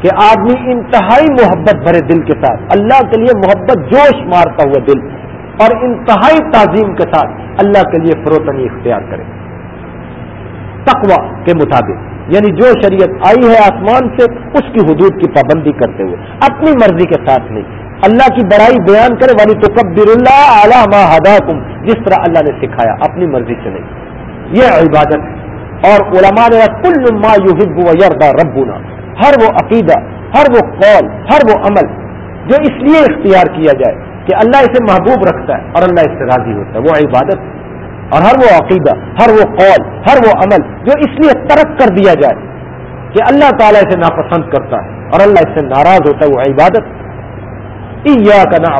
کہ آدمی انتہائی محبت بھرے دل کے ساتھ، اللہ کے لیے محبت جوش مارتا ہوا دل۔ اور انتہائی تعظیم کے ساتھ اللہ کے لیے فروتنی اختیار کرے۔ تقوا کے مطابق یعنی جو شریعت آئی ہے آسمان سے، اس کی حدود کی پابندی کرتے ہوئے، اپنی مرضی کے ساتھ نہیں۔ اللہ کی بڑائی بیان کرے والی تو کبر اللہ اعلیٰ ہدا جس طرح اللہ نے سکھایا اپنی مرضی سے نہیں۔ یہ عبادت ہے۔ اور علماء نے کل ما یحب و یردا ربنا۔ ہر وہ عقیدہ، ہر وہ قول، ہر وہ عمل جو اس لیے اختیار کیا جائے کہ اللہ اسے محبوب رکھتا ہے اور اللہ اس سے راضی ہوتا ہے، وہ عبادت اور ہر وہ عقیدہ، ہر وہ قول، ہر وہ عمل جو اس لیے ترک کر دیا جائے کہ اللہ تعالیٰ اسے ناپسند کرتا ہے اور اللہ اس سے ناراض ہوتا ہے، وہ عبادت کا نا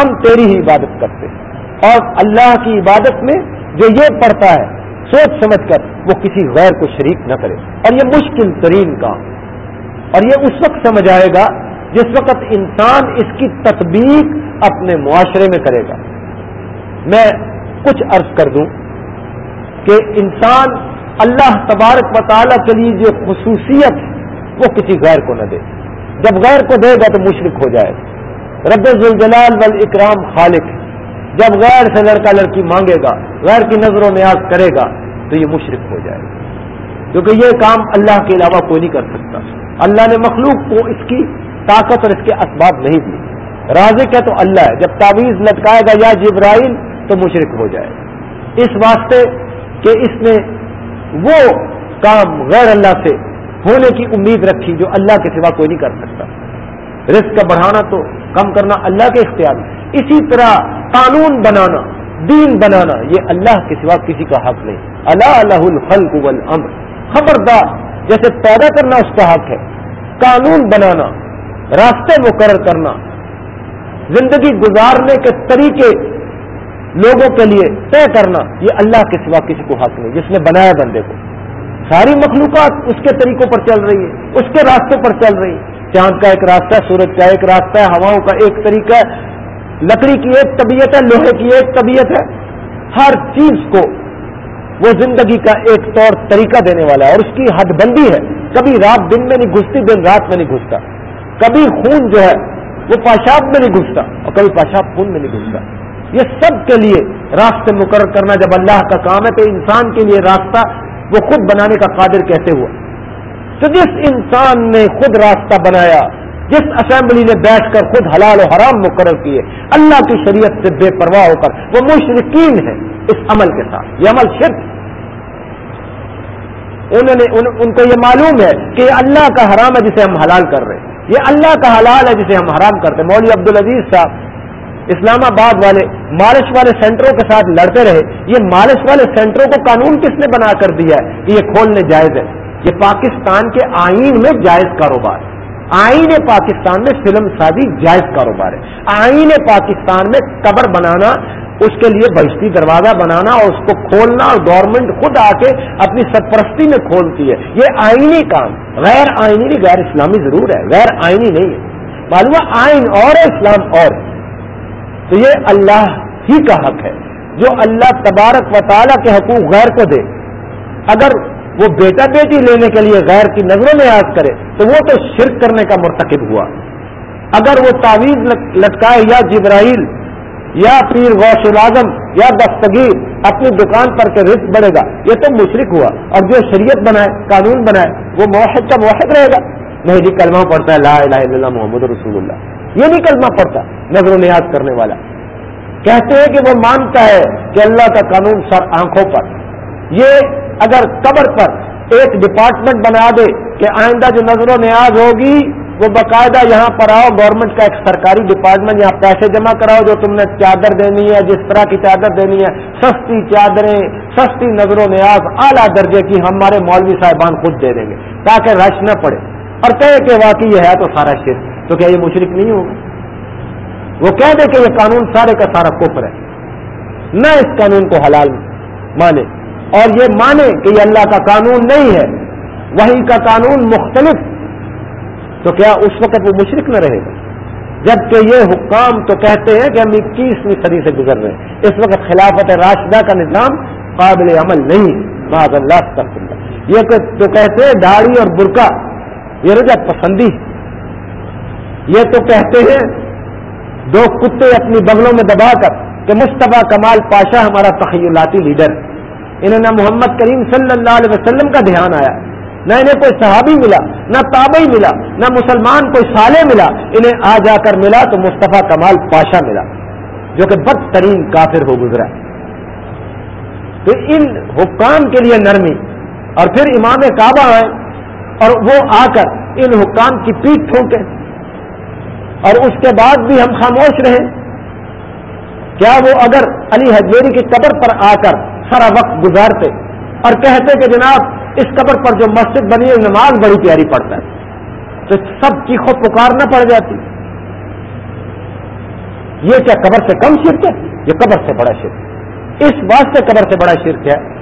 ہم تیری ہی عبادت کرتے ہیں۔ اور اللہ کی عبادت میں جو یہ پڑتا ہے، سوچ سمجھ کر وہ کسی غیر کو شریک نہ کرے۔ اور یہ مشکل ترین کام۔ اور یہ اس وقت سمجھ آئے گا جس وقت انسان اس کی تطبیق اپنے معاشرے میں کرے گا۔ میں کچھ عرض کر دوں کہ انسان اللہ تبارک مطالعہ کے لیے جو خصوصیت وہ کسی غیر کو نہ دے۔ جب غیر کو دے گا تو مشرق ہو جائے۔ گا رب الجلال بل اکرام خالق جب غیر سے لڑکا لڑکی مانگے گا، غیر کی نظروں میں آگ کرے گا تو یہ مشرق ہو جائے۔ گا کیونکہ یہ کام اللہ کے علاوہ کوئی نہیں کر سکتا۔ اللہ نے مخلوق کو اس کی طاقت اور اس کے اسباب نہیں دی رازق ہے تو اللہ ہے، جب تعویذ لٹکائے گا یا جبرائیل تو مشرق ہو جائے۔ اس واسطے کہ اس نے وہ کام غیر اللہ سے ہونے کی امید رکھی جو اللہ کے سوا کوئی نہیں کر سکتا۔ رزق کا بڑھانا تو کم کرنا اللہ کے اختیار اسی طرح قانون بنانا، دین بنانا، یہ اللہ کے سوا کسی کا حق نہیں۔ اللہ الہ الخلق والامر۔ خبردار، جیسے پیدا کرنا اس کا حق ہے۔ قانون بنانا راستے مقرر کرنا، زندگی گزارنے کے طریقے لوگوں کے لیے طے کرنا، یہ اللہ کے سوا کسی کو حق نہیں، جس نے بنایا بندے کو۔ ساری مخلوقات اس کے طریقوں پر چل رہی ہے اس کے راستوں پر چل رہی ہے چاند کا ایک راستہ ہے سورج کا ایک راستہ ہے ہواؤں کا ایک طریقہ ہے لکڑی کی ایک طبیعت ہے، لوہے کی ایک طبیعت ہے۔ ہر چیز کو وہ زندگی کا ایک طور طریقہ دینے والا ہے اور اس کی حد بندی ہے۔ کبھی رات دن میں نہیں گھستی، دن رات میں نہیں گھستا۔ کبھی خون جو ہے وہ پاشاب میں نہیں گھستا اور کبھی پاشاب خون میں نہیں گھستا۔ یہ سب کے لیے راستے مقرر کرنا جب اللہ کا کام ہے تو انسان کے لیے راستہ وہ خود بنانے کا قادر کیسے ہوا تو جس انسان نے خود راستہ بنایا جس اسمبلی نے بیٹھ کر خود حلال و حرام مقرر کیے اللہ کی شریعت سے بے پرواہ ہو کر وہ مشرقین ہے اس عمل کے ساتھ۔ یہ عمل شرک انہوں نے ان, ان کو یہ معلوم ہے کہ یہ اللہ کا حرام ہے جسے ہم حلال کر رہے ہیں۔ یہ اللہ کا حلال ہے جسے ہم حرام کرتے ہیں۔ مولوی عبد العزیز صاحب اسلام آباد والے مالش والے سینٹروں کے ساتھ لڑتے رہے۔ یہ مالش والے سینٹروں کو قانون کس نے بنا کر دیا ہے؟ کہ یہ کھولنے جائز ہے۔ یہ پاکستان کے آئین میں جائز کاروبار ہے۔ آئین پاکستان میں فلم سازی جائز کاروبار ہے۔ آئین پاکستان میں قبر بنانا اس کے لیے بہشتی دروازہ بنانا اور اس کو کھولنا اور گورنمنٹ خود آ کے اپنی سرپرستی میں کھولتی ہے۔ یہ آئینی کام، غیر آئینی نہیں غیر اسلامی ضرور ہے، غیر آئینی نہیں ہے۔ معلوم آئین اور ہے، اسلام اور تو یہ اللہ ہی کا حق ہے، جو اللہ تبارک و تعالیٰ کے حقوق غیر کو دے۔ اگر وہ بیٹا بیٹی لینے کے لیے غیر کی نظروں میں یاد کرے، تو وہ تو شرک کرنے کا مرتکب ہوا۔ اگر وہ تعویذ لٹکائے یا جبرائیل یا پیر غوث العظم یا دستگیر اپنی دکان پر کے رزق بڑھے گا۔ یہ تو مشرق ہوا۔ اور جو شریعت بنائے، قانون بنائے، وہ موحد کا موحد رہے گا۔ نہیں جی کلمہ پڑتا ہے، لا الہ الا اللہ محمد رسول اللہ۔ یہ نہیں کلمہ پڑتا نظر و نیاز کرنے والا۔ کہتے ہیں کہ وہ مانتا ہے کہ اللہ کا قانون سر آنکھوں پر۔ یہ اگر قبر پر ایک ڈپارٹمنٹ بنا دے کہ آئندہ جو نظر و نیاز ہوگی وہ باقاعدہ یہاں پر آؤ گورنمنٹ کا ایک سرکاری ڈپارٹمنٹ یہاں پیسے جمع کراؤ جو تم نے چادر دینی ہے، جس طرح کی چادر دینی ہے، سستی چادریں، سستی نظر و نیاز اعلیٰ درجے کی ہمارے مولوی صاحبان خود دے دیں گے، تاکہ رش نہ پڑے۔ اور کہے کہ واقعی یہ ہے تو سارا شرک، تو کیا یہ مشرق نہیں ہوگا؟ وہ کہہ دے کہ یہ قانون سارے کا سارا کفر ہے۔ نہ اس قانون کو حلال مانے۔ اور یہ مانے کہ یہ اللہ کا قانون نہیں ہے۔ وہی کا قانون مختلف تو کیا اس وقت وہ مشرق نہ رہے؟ گا جبکہ یہ حکام تو کہتے ہیں کہ ہم اکیسویں صدی سے گزر رہے ہیں۔ اس وقت خلافت راشدہ کا نظام قابل عمل نہیں۔ معذ اللہ تک یہ تو کہتے ہیں داڑھی اور برقع، یہ رجا پسندی۔ یہ تو کہتے ہیں دو کتے اپنی بغلوں میں دبا کر کہ مشتبہ کمال پاشا ہمارا تخیلاتی لیڈر۔ انہیں نہ محمد کریم صلی اللہ علیہ وسلم کا دھیان آیا۔ نہ انہیں کوئی صحابی ملا، نہ تابعی ملا، نہ مسلمان کوئی سالے ملا، انہیں آ جا کر ملا تو مصطفیٰ کمال پاشا ملا، جو کہ بدترین کافر ہو گزرا تو ان حکام کے لیے نرمی، اور پھر امام کعبہ آئے، اور وہ آ کر ان حکام کی پیٹ ٹھونکے اور اس کے بعد بھی ہم خاموش رہیں کیا وہ اگر علی حجویری کی قبر پر آ کر سارا وقت گزارتے اور کہتے کہ جناب اس قبر پر جو مسجد بنی ہے، نماز بڑی پیاری پڑتا ہے۔ تو سب کی خود پکار نہ پڑ جاتی۔ یہ کیا قبر سے کم شرک ہے؟ یہ قبر سے بڑا شرک۔ اس واسطے قبر سے بڑا شرک ہے۔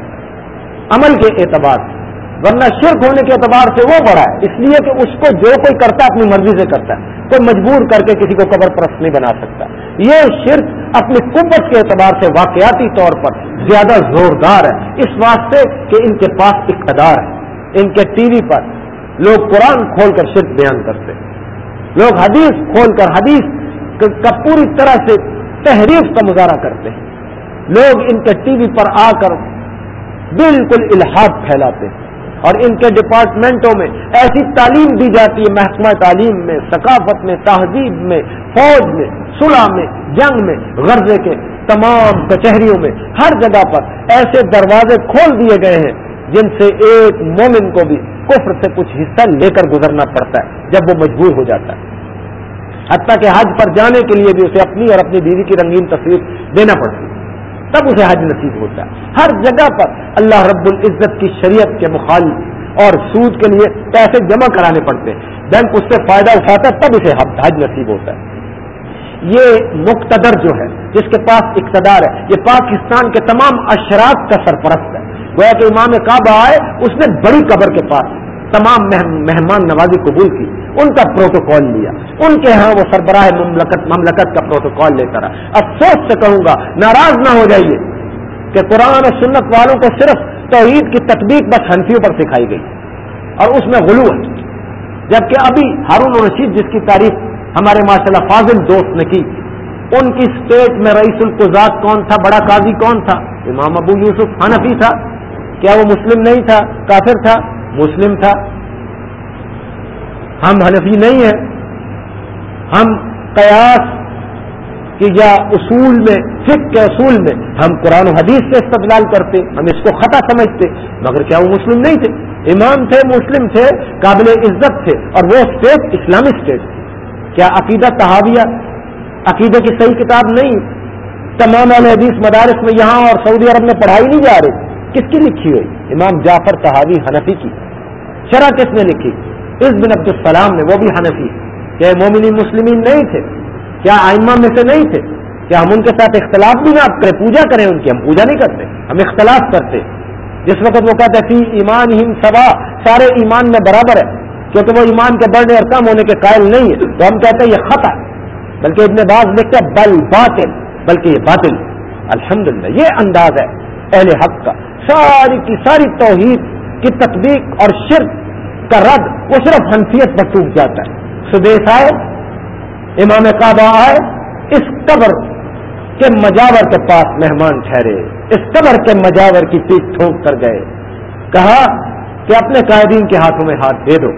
عمل کے اعتبار سے، ورنہ شرک ہونے کے اعتبار سے وہ بڑا ہے۔ اس لیے کہ اس کو جو کوئی کرتا ہے، اپنی مرضی سے کرتا ہے۔ کوئی مجبور کر کے کسی کو قبر پرست نہیں بنا سکتا۔ یہ شرک اپنی قوت کے اعتبار سے واقعاتی طور پر زیادہ زوردار ہے۔ اس واسطے کہ ان کے پاس اقتدار ہے۔ ان کے ٹی وی پر لوگ قرآن کھول کر شرک بیان کرتے لوگ حدیث کھول کر حدیث کا پوری طرح سے تحریف کا مظاہرہ کرتے ہیں۔ لوگ ان کے ٹی وی پر آ کر بالکل الحاظ پھیلاتے ہیں۔ اور ان کے ڈپارٹمنٹوں میں ایسی تعلیم دی جاتی ہے، محکمہ تعلیم میں، ثقافت میں، تہذیب میں، فوج میں، صلح میں، جنگ میں، غرضے کے تمام کچہریوں میں، ہر جگہ پر ایسے دروازے کھول دیے گئے ہیں جن سے ایک مومن کو بھی کفر سے کچھ حصہ لے کر گزرنا پڑتا ہے، جب وہ مجبور ہو جاتا ہے۔ حتیٰ کہ حج پر جانے کے لیے بھی اسے اپنی اور اپنی بیوی کی رنگین تصویر دینا پڑتی ہے۔ تب اسے حج نصیب ہوتا ہے۔ ہر جگہ پر اللہ رب العزت کی شریعت کے مخالف اور سود کے لیے پیسے جمع کرانے پڑتے ہیں۔ بینک اس سے فائدہ اٹھاتا ہے، تب اسے حج نصیب ہوتا ہے۔ یہ مقتدر جو ہے، جس کے پاس اقتدار ہے، یہ پاکستان کے تمام اشراق کا سرپرست ہے۔ گویا کہ امام کعبہ آئے، اس نے بڑی قبر کے پاس تمام مہمان نوازی قبول کی، ان کا پروٹوکال لیا۔ ان کے ہاں وہ سربراہ مملکت مملکت کا پروٹوکال لے کر افسوس سے کہوں گا، ناراض نہ ہو جائیے کہ قرآن و سنت والوں کو صرف توحید کی تطبیق بس ہنفیوں پر سکھائی گئی۔ اور اس میں غلو ہے۔ جبکہ ابھی ہارون رشید جس کی تعریف ہمارے ماشاء اللہ فاضل دوست نے کی، ان کی اسٹیٹ میں رئیس القزاد کون تھا؟ بڑا قاضی کون تھا؟ امام ابو یوسف حنفی تھا۔ کیا وہ مسلم نہیں تھا؟ کافر تھا؟ مسلم تھا۔ ہم حنفی نہیں ہیں۔ ہم قیاس کہ یا اصول میں فک کے اصول میں ہم قرآن و حدیث سے استقبال کرتے، ہم اس کو خطا سمجھتے، مگر کیا وہ مسلم نہیں تھے؟ امام تھے، مسلم تھے، قابل عزت تھے، اور وہ اسٹیٹ اسلامک اسٹیٹ کیا عقیدہ تحاویہ عقیدے کی صحیح کتاب نہیں؟ تمام حدیث مدارس میں یہاں اور سعودی عرب میں پڑھائی نہیں جا رہی۔ کس کی لکھی ہوئی؟ امام جعفر تحاوی حنفی کی۔ شرح کس نے لکھی؟ اس بن عبد السلام نے، وہ بھی حنفی۔ کیا مومنی مسلمین نہیں تھے؟ کیا آئمہ میں سے نہیں تھے؟ کیا ہم ان کے ساتھ اختلاف بھی نہ کریں، پوجا کریں ان کی؟ ہم پوجا نہیں کرتے، ہم اختلاف کرتے۔ جس وقت وہ کہتے ہیں ایمان ہم سوا، سارے ایمان میں برابر ہے، کیونکہ وہ ایمان کے بڑھنے اور کم ہونے کے قائل نہیں ہے تو ہم کہتے ہیں یہ خطا ہے، بلکہ ابن باز لکھتے ہیں، بل باطل، بلکہ یہ باطل۔ الحمدللہ، یہ انداز ہے اہل حق کا۔ ساری کی ساری توحید کی تطبیق اور شرک کا رد وہ صرف حنفیت پر ٹوٹ جاتا ہے۔ سدیش آئے، امام کعبہ آئے، اس قبر کے مجاور کے پاس مہمان ٹھہرے، اس قبر کے مجاور کی پیٹ ٹھونک کر گئے۔ کہا کہ اپنے قائدین کے ہاتھوں میں ہاتھ دے دو۔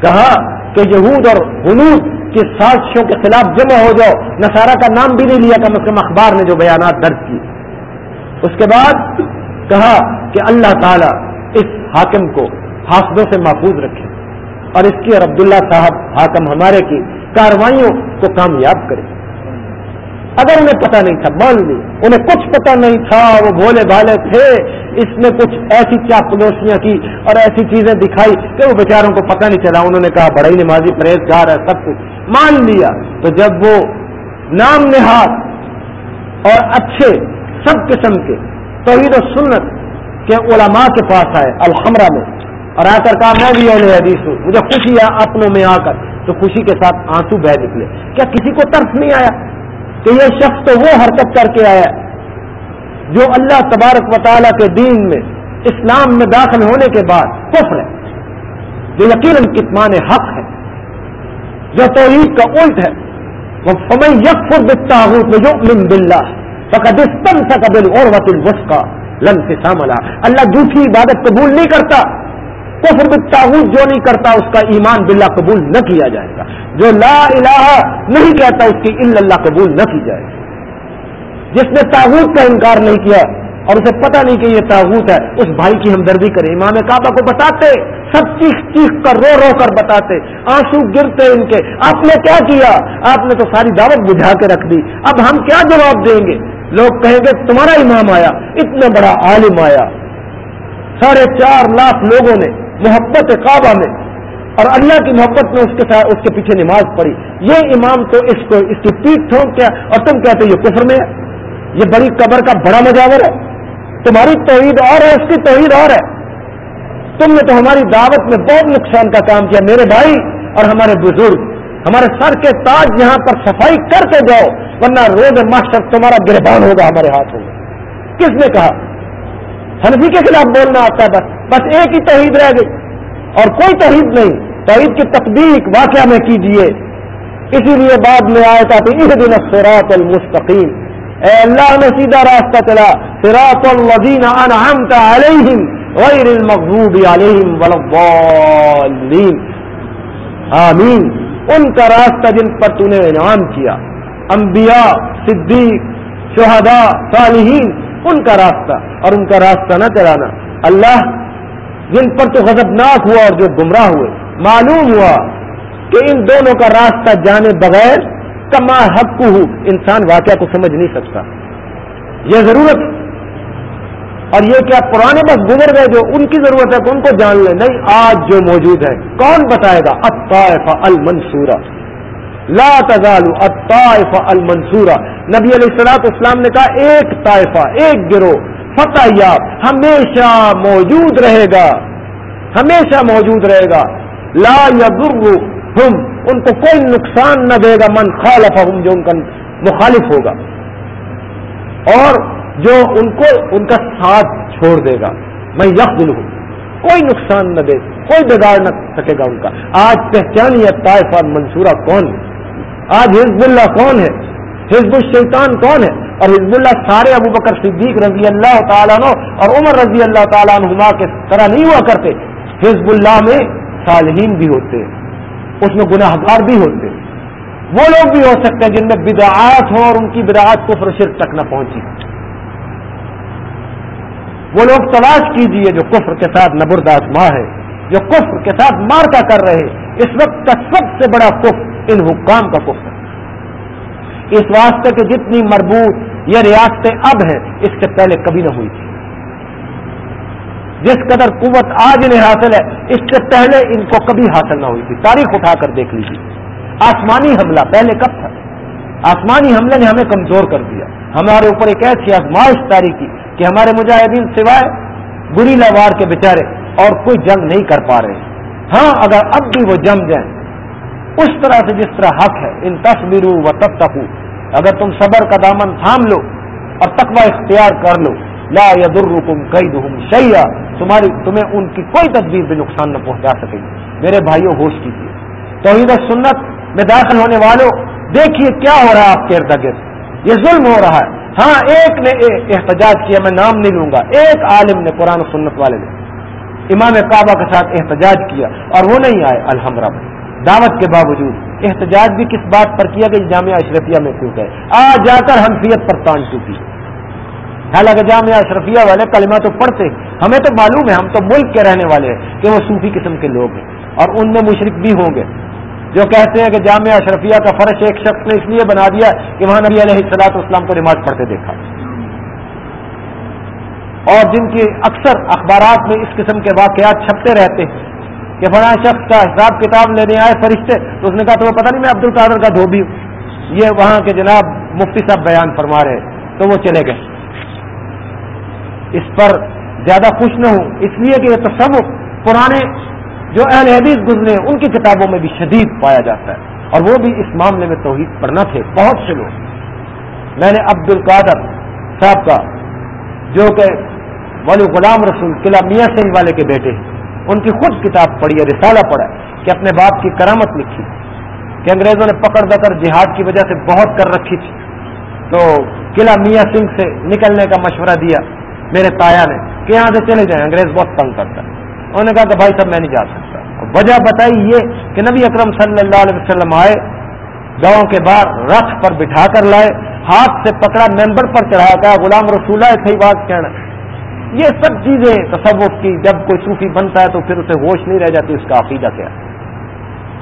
کہا کہ یہود اور حنود کی سازشوں کے خلاف جمع ہو جاؤ۔ نصارہ کا نام بھی نہیں لیا، کم از کم اخبار نے جو بیانات درج کی۔ اس کے بعد کہا کہ اللہ تعالیٰ اس حاکم کو حافظوں سے محفوظ رکھے اور اس کی اور عبداللہ صاحب حاکم ہمارے کی کاروائیوں کو کامیاب کرے اگر انہیں پتہ نہیں تھا، مان لی، انہیں کچھ پتہ نہیں تھا، وہ بھولے بھالے تھے، اس نے کچھ ایسی چاپلوسیاں کی اور ایسی چیزیں دکھائی کہ وہ بیچاروں کو پتہ نہیں چلا، انہوں نے کہا بڑا ہی نمازی پرہیزگار ہے، سب کچھ۔ مان لیا، تو جب وہ نام نہاد اور اچھے سب قسم کے توحید و سنت کے علماء کے پاس آئے الحمرہ میں۔ اور آ کر کہا میں بھی اہل حدیث ہوں۔ مجھے خوشی ہے اپنوں میں آ کر تو خوشی کے ساتھ آنسو بہ نکلے۔ کیا کسی کو ترس نہیں آیا کہ یہ شخص تو وہ حرکت کر کے آیا جو اللہ تبارک و تعالیٰ کے دین میں، اسلام میں داخل ہونے کے بعد کفر ہے، جو یقیناً کتمان حق ہے، جو توحید کا الٹ ہے۔ وہ فمئی یکفر بتا ہوں تو جو بلّہ فقدستم سا قبل اور وط الوسقا لن سے ساملا اللہ جھوٹھی عبادت قبول نہیں کرتا۔ کفر بالتاغوت جو نہیں کرتا، اس کا ایمان باللہ قبول نہ کیا جائے گا۔ جو لا الہ نہیں کہتا، اس کی الا اللہ قبول نہ کی جائے گی۔ جس نے تاغوت کا انکار نہیں کیا اور اسے پتہ نہیں کہ یہ تاغوت ہے، اس بھائی کی ہمدردی کرے۔ امام کعبہ کو بتاتے، سب چیخ چیخ کر، رو رو کر بتاتے۔ آنسو گرتے ان کے۔ آپ نے کیا کیا؟ آپ نے تو ساری دعوت بجھا کے رکھ دی۔ اب ہم کیا جواب دیں گے؟ لوگ کہیں گے تمہارا امام آیا، اتنا بڑا عالم آیا۔ ساڑھے چار لاکھ لوگوں نے محبت کعبہ میں اور اللہ کی محبت میں اس کے ساتھ اس کے پیچھے نماز پڑھی۔ یہ امام تو اس کو اس کی پیٹ ٹھونک کیا اور تم کہتے یہ کفر میں ہے۔ یہ بڑی قبر کا بڑا مجاور ہے۔ تمہاری توحید اور ہے، اس کی توحید اور ہے۔ تم نے تو ہماری دعوت میں بہت نقصان کا کام کیا، میرے بھائی اور ہمارے بزرگ۔ ہمارے سر کے تاج یہاں پر صفائی کر کے جاؤ، ورنہ روز ماسٹر تمہارا گربان ہوگا، ہمارے ہاتھوں میں۔ کس نے کہا؟ حنفی کے خلاف بولنا آتا ہے بس۔ بس ایک ہی توحید رہ گئی۔ اور کوئی توحید نہیں۔ توحید کی تقدیق واقعہ میں کیجیے اسی لیے بعد میں آئے تھا کہ اس دن سراط المستقیم۔ اے اللہ نے سیدھا راستہ چلا۔ سراط الذین انعمت علیہم غیر المغضوب علیہم ولا آمین۔ ان کا راستہ جن پر تو نے انعام کیا، انبیاء، صدیق، شہداء، صالحین، ان کا راستہ۔ اور ان کا راستہ نہ چلانا۔ اللہ جن پر تو غضبناک ہوا اور جو گمراہ ہوئے۔ معلوم ہوا کہ ان دونوں کا راستہ جانے بغیر کما حق کو انسان واقعہ کو سمجھ نہیں سکتا۔ یہ ضرورت اور یہ کیا پرانے بس گزر گئے جو ان کی ضرورت ہے کہ ان کو جان لیں۔ نہیں، آج جو موجود ہے کون بتائے گا؟ الطائفہ المنصورہ۔ لا تزال الطائفہ المنصورہ۔ نبی علیہ السلاط اسلام نے کہا، ایک طائفہ، ایک گروہ فتح یاب ہمیشہ موجود رہے گا۔ ہمیشہ موجود رہے گا۔ لا یضر ہم ان کو کوئی نقصان نہ دے گا۔ من خالف جو ان کا مخالف ہوگا۔ اور جو ان کو ان کا ساتھ چھوڑ دے گا۔ میں یک دل ہوں۔ کوئی نقصان نہ دے، کوئی بگاڑ نہ سکے گا ان کا۔ آج پہچانیے طائفہ منصورہ کون؟ ہے آج حزب اللہ کون ہے؟ حزب الشیطان کون ہے؟ اور حزب اللہ سارے ابو بکر صدیق رضی اللہ تعالیٰ نو اور عمر رضی اللہ تعالیٰ نما کے طرح نہیں ہوا کرتے؟ حزب اللہ میں صالحین بھی ہوتے، اس میں گناہ گار بھی ہوتے۔ وہ لوگ بھی ہو سکتے ہیں جن میں بدعات ہوں اور ان کی بدعات کو شرک تک نہ پہنچی۔ وہ لوگ تلاش کیجیے جو کفر کے ساتھ نبرداز ماں ہے، جو کفر کے ساتھ مارکا کر رہے اس وقت کا سب سے بڑا کفر ان حکام کا کفر اس واسطے کہ جتنی مربوط یہ ریاستیں اب ہیں، اس سے پہلے کبھی نہ ہوئی۔ تھی جس قدر قوت آج انہیں حاصل ہے، اس سے پہلے ان کو کبھی حاصل نہ ہوئی تھی۔ تاریخ اٹھا کر دیکھ لیجیے آسمانی حملہ پہلے کب تھا؟ آسمانی حملے نے ہمیں کمزور کر دیا۔ ہمارے اوپر ایک ایسی آزمائش تاریخ کی کہ ہمارے مجاہدین سوائے بری لوار کے بیچارے اور کوئی جنگ نہیں کر پا رہے۔ ہاں اگر اب بھی وہ جم جائیں، اس طرح سے جس طرح حق ہے، ان تصویروں و تب تک اگر تم صبر کا دامن تھام لو اور تقوی اختیار کر لو، لا یدرکم قیدہم شیئا۔ تمہاری، تمہیں ان کی کوئی تدبیر بھی نقصان نہ پہنچا سکے گی۔ میرے بھائیوں ہوش کیجیے توحید سنت میں داخل ہونے والوں، دیکھیے کیا ہو رہا ہے آپ کے ارد گرد۔ یہ ظلم ہو رہا ہے۔ ہاں ایک نے احتجاج کیا، میں نام نہیں لوں گا۔ ایک عالم نے قرآن سنت والے نے امام کعبہ کے ساتھ احتجاج کیا اور وہ نہیں آئے الحمرہ میں دعوت کے باوجود احتجاج بھی کس بات پر کیا کہ جامعہ اشرفیہ میں کیوں گئے؟ آ جا کر حنفیت پر تان چکی حالانکہ جامعہ اشرفیہ والے کلمہ تو پڑھتے ہمیں تو معلوم ہے، ہم تو ملک کے رہنے والے ہیں کہ وہ صوفی قسم کے لوگ ہیں اور ان میں مشرق بھی ہوں گے۔ جو کہتے ہیں کہ جامعہ اشرفیہ کا فرش ایک شخص نے اس لیے بنا دیا کہ وہاں نبی علیہ السلاط اسلام کو نماز پڑھتے دیکھا۔ اور جن کی اکثر اخبارات میں اس قسم کے واقعات چھپتے رہتے ہیں کہ فلاں شخص کا حساب کتاب لینے آئے فرشتے، تو اس نے کہا تمہیں پتہ نہیں میں عبد القادر کا دھوبی ہوں۔ یہ وہاں کے جناب مفتی صاحب بیان فرما رہے تو وہ چلے گئے۔ اس پر زیادہ خوش نہ ہوں، اس لیے کہ یہ تصور پرانے جو اہل حدیث گزرے ان کی کتابوں میں بھی شدید پایا جاتا ہے۔ اور وہ بھی اس معاملے میں توحید پر نہ تھے۔ بہت سے لوگ۔ میں نے عبد القادر صاحب کا، جو کہ ولی غلام رسول قلعہ میاں سنگھ والے کے بیٹے ہیں، ان کی خود کتاب پڑھی ہے، رسالہ پڑھا کہ اپنے باپ کی کرامت لکھی کہ انگریزوں نے پکڑ کر جہاد کی وجہ سے بہت کر رکھی تھی۔ تو قلعہ میاں سنگھ سے نکلنے کا مشورہ دیا میرے تایا نے کہ یہاں سے چلے جائیں، انگریز بہت تنگ کرتا ہے۔ انہوں نے کہا کہ بھائی صاحب میں نہیں جا سکتا۔ وجہ بتائی یہ کہ نبی اکرم صلی اللہ علیہ وسلم آئے، گاؤں کے بعد رتھ پر بٹھا کر لائے، ہاتھ سے پکڑا، ممبر پر چڑھایا گیا غلام رسولہ صحیح بات کہنا یہ سب چیزیں تصوف کی، جب کوئی صوفی بنتا ہے تو پھر اسے ہوش نہیں رہ جاتی، اس کا عقیدہ کیا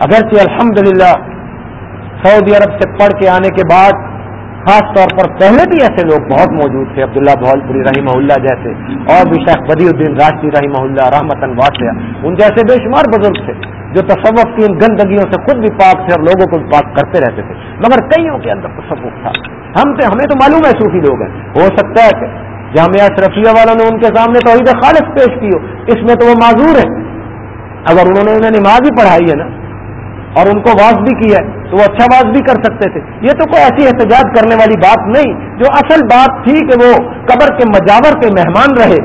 اگرچہ الحمدللہ سعودی عرب سے پڑھ کے آنے کے بعد خاص طور پر پہلے بھی ایسے لوگ بہت موجود تھے، عبداللہ بھول پوری رحمہ اللہ جیسے، اور بھی شیخ بدی الدین راشدی رحمہ اللہ رحمت واسعہ، ان جیسے بے شمار بزرگ تھے جو تصوف کی ان گندگیوں سے خود بھی پاک تھے اور لوگوں کو بھی پاک کرتے رہتے تھے۔ مگر کئیوں کے اندر تصوف تھا؟ ہم سے، ہمیں تو معلوم ہے صوفی لوگ ہیں۔ ہو سکتا ہے کہ جامعہ اشرفیہ والوں نے ان کے سامنے توحید خالص پیش کی ہو، اس میں تو وہ معذور ہے اگر انہوں نے انہیں نماز ہی پڑھائی ہے نا اور ان کو واز بھی کیا ہے تو وہ اچھا واز بھی کر سکتے تھے۔ یہ تو کوئی ایسی احتجاج کرنے والی بات نہیں جو اصل بات تھی کہ وہ قبر کے مجاور کے مہمان رہے،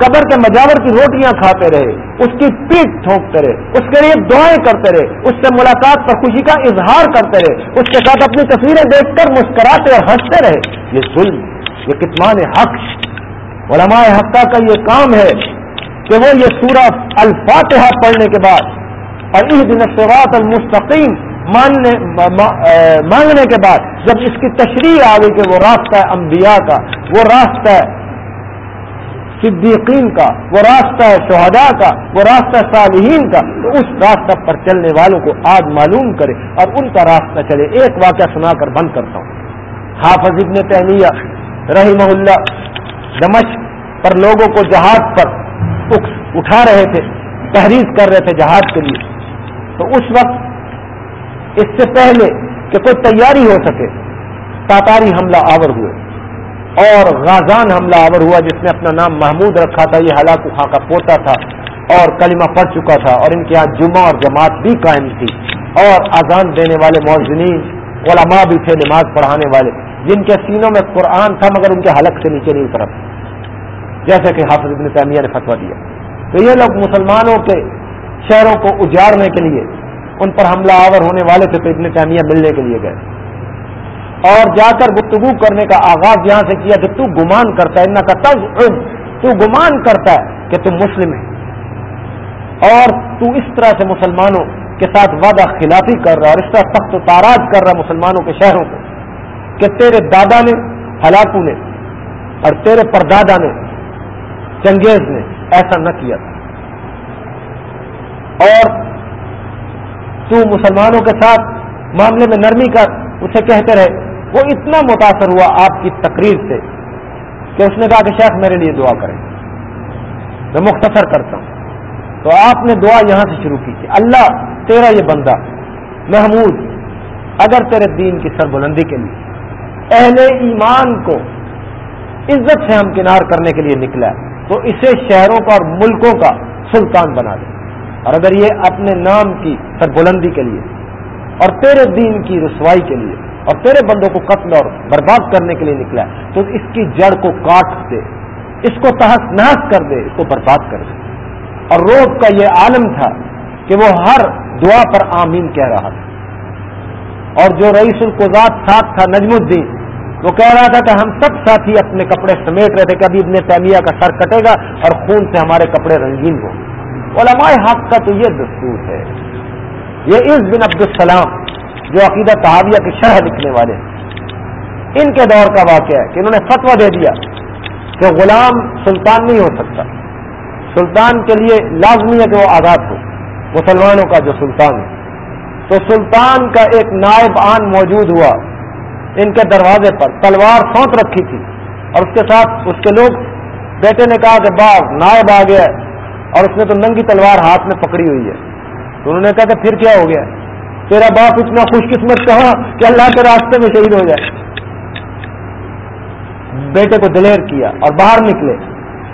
قبر کے مجاور کی روٹیاں کھاتے رہے، اس کی پیٹ ٹھونکتے رہے، اس کے لیے دعائیں کرتے رہے، اس سے ملاقات پر خوشی کا اظہار کرتے رہے، اس کے ساتھ اپنی تصویریں دیکھ کر مسکراتے اور ہنستے رہے۔ یہ ظلم، یہ کتمان حق، علماء حقہ کا یہ کام ہے کہ وہ یہ سورہ الفاتحہ پڑھنے کے بعد اور اس دن سوات المستقیم ماننے مانگنے کے بعد جب اس کی تشریح آ گئی کہ وہ راستہ ہے انبیاء کا، وہ راستہ ہے صدیقین کا، وہ راستہ ہے شہداء کا، وہ راستہ صالحین کا، تو اس راستہ پر چلنے والوں کو آج معلوم کرے اور ان کا راستہ چلے۔ ایک واقعہ سنا کر بند کرتا ہوں۔ حافظ ابن تہمیہ رحمہ اللہ دمش پر لوگوں کو جہاد پر اٹھا رہے تھے تحریر کر رہے تھے جہاد کے لیے۔ تو اس وقت اس سے پہلے کہ کوئی تیاری ہو سکے، تاتاری حملہ آور ہوئے اور غازان حملہ آور ہوا جس نے اپنا نام محمود رکھا تھا، یہ ہلاکو خاں کا پوتا تھا اور کلمہ پڑھ چکا تھا اور ان کے یہاں جمعہ اور جماعت بھی قائم تھی اور اذان دینے والے موزنین علماء بھی تھے نماز پڑھانے والے، جن کے سینوں میں قرآن تھا مگر ان کے حلق سے نیچے نہیں اترا۔ جیسے کہ حافظ ابن تعمیہ نے فتوا دیا۔ تو یہ لوگ مسلمانوں کے شہروں کو اجاڑنے کے لیے ان پر حملہ آور ہونے والے تھے تو ابن تعمیہ ملنے کے لیے گئے۔ اور جا کر گفتگو کرنے کا آغاز یہاں سے کیا کہ تو گمان کرتا ہے کا تز تو گمان کرتا ہے کہ تم مسلم ہے اور تو اس طرح سے مسلمانوں کے ساتھ وعدہ خلافی کر رہا اور اس طرح سخت و تاراج کر رہا مسلمانوں کے شہروں کو کہ تیرے دادا نے ہلاکو نے اور تیرے پردادا نے، چنگیز نے ایسا نہ کیا تھا۔ اور تو مسلمانوں کے ساتھ معاملے میں نرمی کر اسے کہتے رہے، وہ اتنا متاثر ہوا آپ کی تقریر سے کہ اس نے کہا کہ شیخ میرے لیے دعا کریں۔ میں مختصر کرتا ہوں۔ تو آپ نے دعا یہاں سے شروع کی کہ اللہ تیرا یہ بندہ محمود، اگر تیرے دین کی سربلندی کے لیے اہل ایمان کو عزت سے ہم کنار کرنے کے لیے نکلا ہے، تو اسے شہروں کا اور ملکوں کا سلطان بنا دے۔ اور اگر یہ اپنے نام کی سربلندی کے لیے اور تیرے دین کی رسوائی کے لیے اور تیرے بندوں کو قتل اور برباد کرنے کے لیے نکلا تو اس کی جڑ کو کاٹ دے، اس کو تحس نحس کر دے، اس کو برباد کر دے۔ اور روب کا یہ عالم تھا کہ وہ ہر دعا پر آمین کہہ رہا تھا۔ اور جو رئیس القزاد ساتھ تھا نجم الدین۔ وہ کہہ رہا تھا کہ ہم سب ساتھی اپنے کپڑے سمیٹ رہے تھے کہ ابھی ابن تیمیہ کا سر کٹے گا اور خون سے ہمارے کپڑے رنگین ہوں۔ علماء حق کا تو یہ دستور ہے۔ یہ اس بن عبد السلام جو عقیدہ تحاویہ کی شرح لکھنے والے ان کے دور کا واقعہ ہے کہ انہوں نے فتویٰ دے دیا کہ غلام سلطان نہیں ہو سکتا۔ سلطان کے لیے لازمی ہے کہ وہ آزاد ہو۔ مسلمانوں کا جو سلطان ہے۔ تو سلطان کا ایک نائب آن موجود ہوا۔ ان کے دروازے پر تلوار سونت رکھی تھی۔ اور اس کے ساتھ اس کے لوگ بیٹے نے کہا کہ باغ نائب آ گیا۔ اور اس نے تو ننگی تلوار ہاتھ میں پکڑی ہوئی ہے۔ تو انہوں نے کہا کہ پھر کیا ہو گیا؟ تیرا باپ اتنا خوش قسمت کہا کہ اللہ کے راستے میں شہید ہو جائے۔ بیٹے کو دلیر کیا اور باہر نکلے۔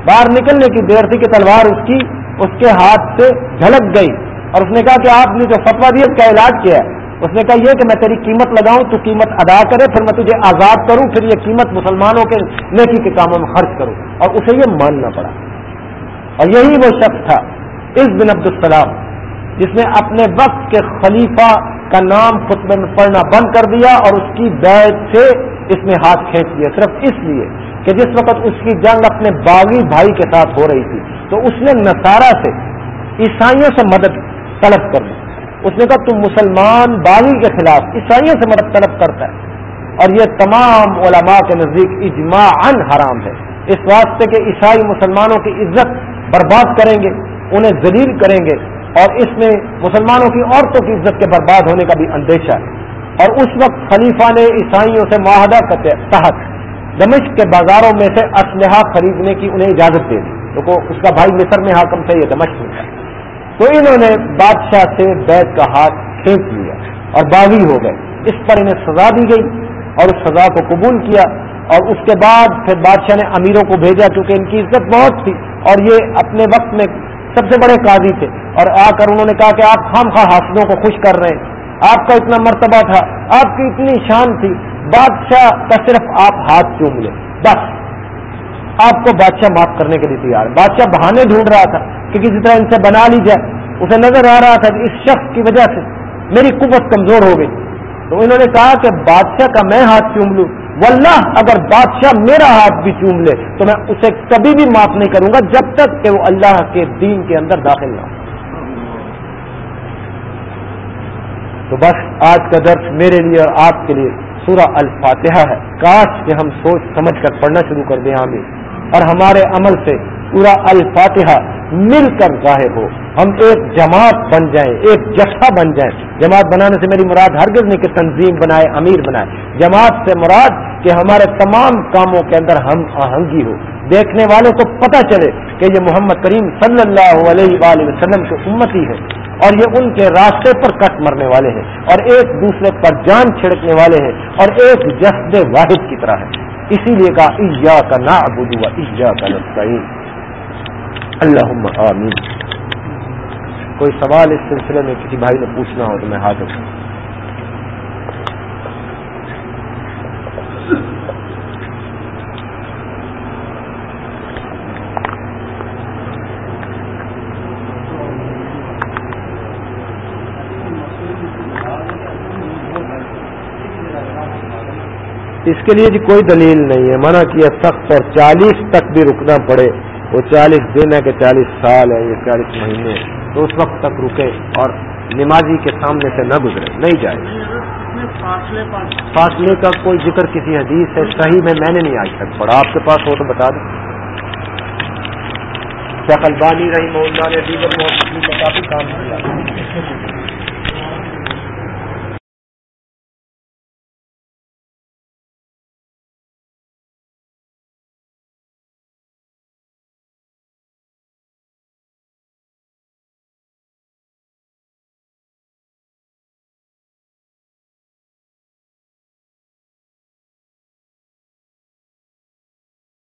باہر نکلنے کی دیر تھی کہ تلوار اس کی اس کے ہاتھ سے جھلک گئی۔ اور اس نے کہا کہ آپ نے جو فتوا دیا اس کا علاج کیا ہے؟ اس نے کہا یہ کہ میں تیری قیمت لگاؤں، تو قیمت ادا کرے، پھر میں تجھے آزاد کروں، پھر یہ قیمت مسلمانوں کے نیکی کے کاموں میں خرچ کروں۔ اور اسے یہ ماننا پڑا۔ اور یہی وہ شخص تھا اس دن عبد السلام، جس نے اپنے وقت کے خلیفہ کا نام خطبے میں پڑھنا بند کر دیا اور اس کی بیت سے اس نے ہاتھ کھینچ دیا صرف اس لیے کہ جس وقت اس کی جنگ اپنے باغی بھائی کے ساتھ ہو رہی تھی، تو اس نے نصارہ سے، عیسائیوں سے مدد طلب کر دی اس نے کہا، تم مسلمان باغی کے خلاف عیسائیوں سے مدد طلب کرتا ہے اور یہ تمام علماء کے نزدیک اجماع حرام ہے۔ اس واسطے کہ عیسائی مسلمانوں کی عزت برباد کریں گے، انہیں ذلیل کریں گے اور اس میں مسلمانوں کی عورتوں کی عزت کے برباد ہونے کا بھی اندیشہ ہے۔ اور اس وقت خلیفہ نے عیسائیوں سے معاہدہ کے تحت۔ دمشق کے بازاروں میں سے اسلحہ خریدنے کی انہیں اجازت دے دی۔ تو اس کا بھائی مصر میں حاکم تھا یہ دمشق میں تھا تو انہوں نے بادشاہ سے بیت کا ہاتھ کھینچ لیا اور باغی ہو گئے۔ اس پر انہیں سزا دی گئی اور اس سزا کو قبول کیا۔ اور اس کے بعد پھر بادشاہ نے امیروں کو بھیجا کیونکہ ان کی عزت بہت تھی اور یہ اپنے وقت میں سب سے بڑے قاضی تھے اور آ کر انہوں نے کہا کہ آپ خام خواہ حاصلوں کو خوش کر رہے ہیں۔ آپ کا اتنا مرتبہ تھا، آپ کی اتنی شان تھی۔ بادشاہ کا صرف آپ ہاتھ چوم لیں بس۔ آپ کو بادشاہ معاف کرنے کے لیے تیار۔ بادشاہ بہانے ڈھونڈ رہا تھا کہ کسی طرح ان سے بنا لی جائے۔ اسے نظر آ رہا تھا کہ اس شخص کی وجہ سے میری قوت کمزور ہو گئی۔ تو انہوں نے کہا کہ بادشاہ کا میں ہاتھ چوم لوں۔ واللہ، اگر بادشاہ میرا ہاتھ بھی چوم لے، تو میں اسے کبھی بھی معاف نہیں کروں گا جب تک کہ وہ اللہ کے دین کے اندر داخل نہ ہو۔ تو بس، آج کا درس میرے لیے اور آپ کے لیے سورہ الفاتحہ ہے۔ کاش کہ ہم سوچ سمجھ کر پڑھنا شروع کر دیں ہمیں اور ہمارے عمل سے سورہ الفاتحہ مل کر ظاہر ہو۔ ہم ایک جماعت بن جائیں، ایک جفا بن جائیں۔ جماعت بنانے سے میری مراد ہرگز نہیں کہ تنظیم بنائے، امیر بنائے۔ جماعت سے مراد کہ ہمارے تمام کاموں کے اندر ہم آہنگی ہو دیکھنے والوں کو پتہ چلے کہ یہ محمد کریم صلی اللہ علیہ وآلہ وسلم کی امتی ہے اور یہ ان کے راستے پر کٹ مرنے والے ہیں اور ایک دوسرے پر جان چھڑکنے والے ہیں اور ایک جسد واحد کی طرح ہے اسی لیے کہا ایا کا نا ابو ایا کا نسطین اللہ آمین. کوئی سوال اس سلسلے میں کسی بھائی نے پوچھنا ہو تو میں حاضر ہوں۔ اس کے لیے جی کوئی دلیل نہیں ہے۔ منع کیا، سخت اور چالیس تک بھی رکنا پڑے۔ وہ چالیس دن ہے کہ چالیس سال ہے، یہ چالیس مہینے۔ تو اس وقت تک رکے اور نمازی کے سامنے سے نہ گزرے، نہیں جائے۔ فاصلے کا کوئی ذکر کسی حدیث ہے صحیح میں میں نے نہیں آج تک پڑھا۔ آپ کے پاس ہو تو بتا دیں۔ شکل بانی رہی اللہ نے دیگر کافی کام کیا۔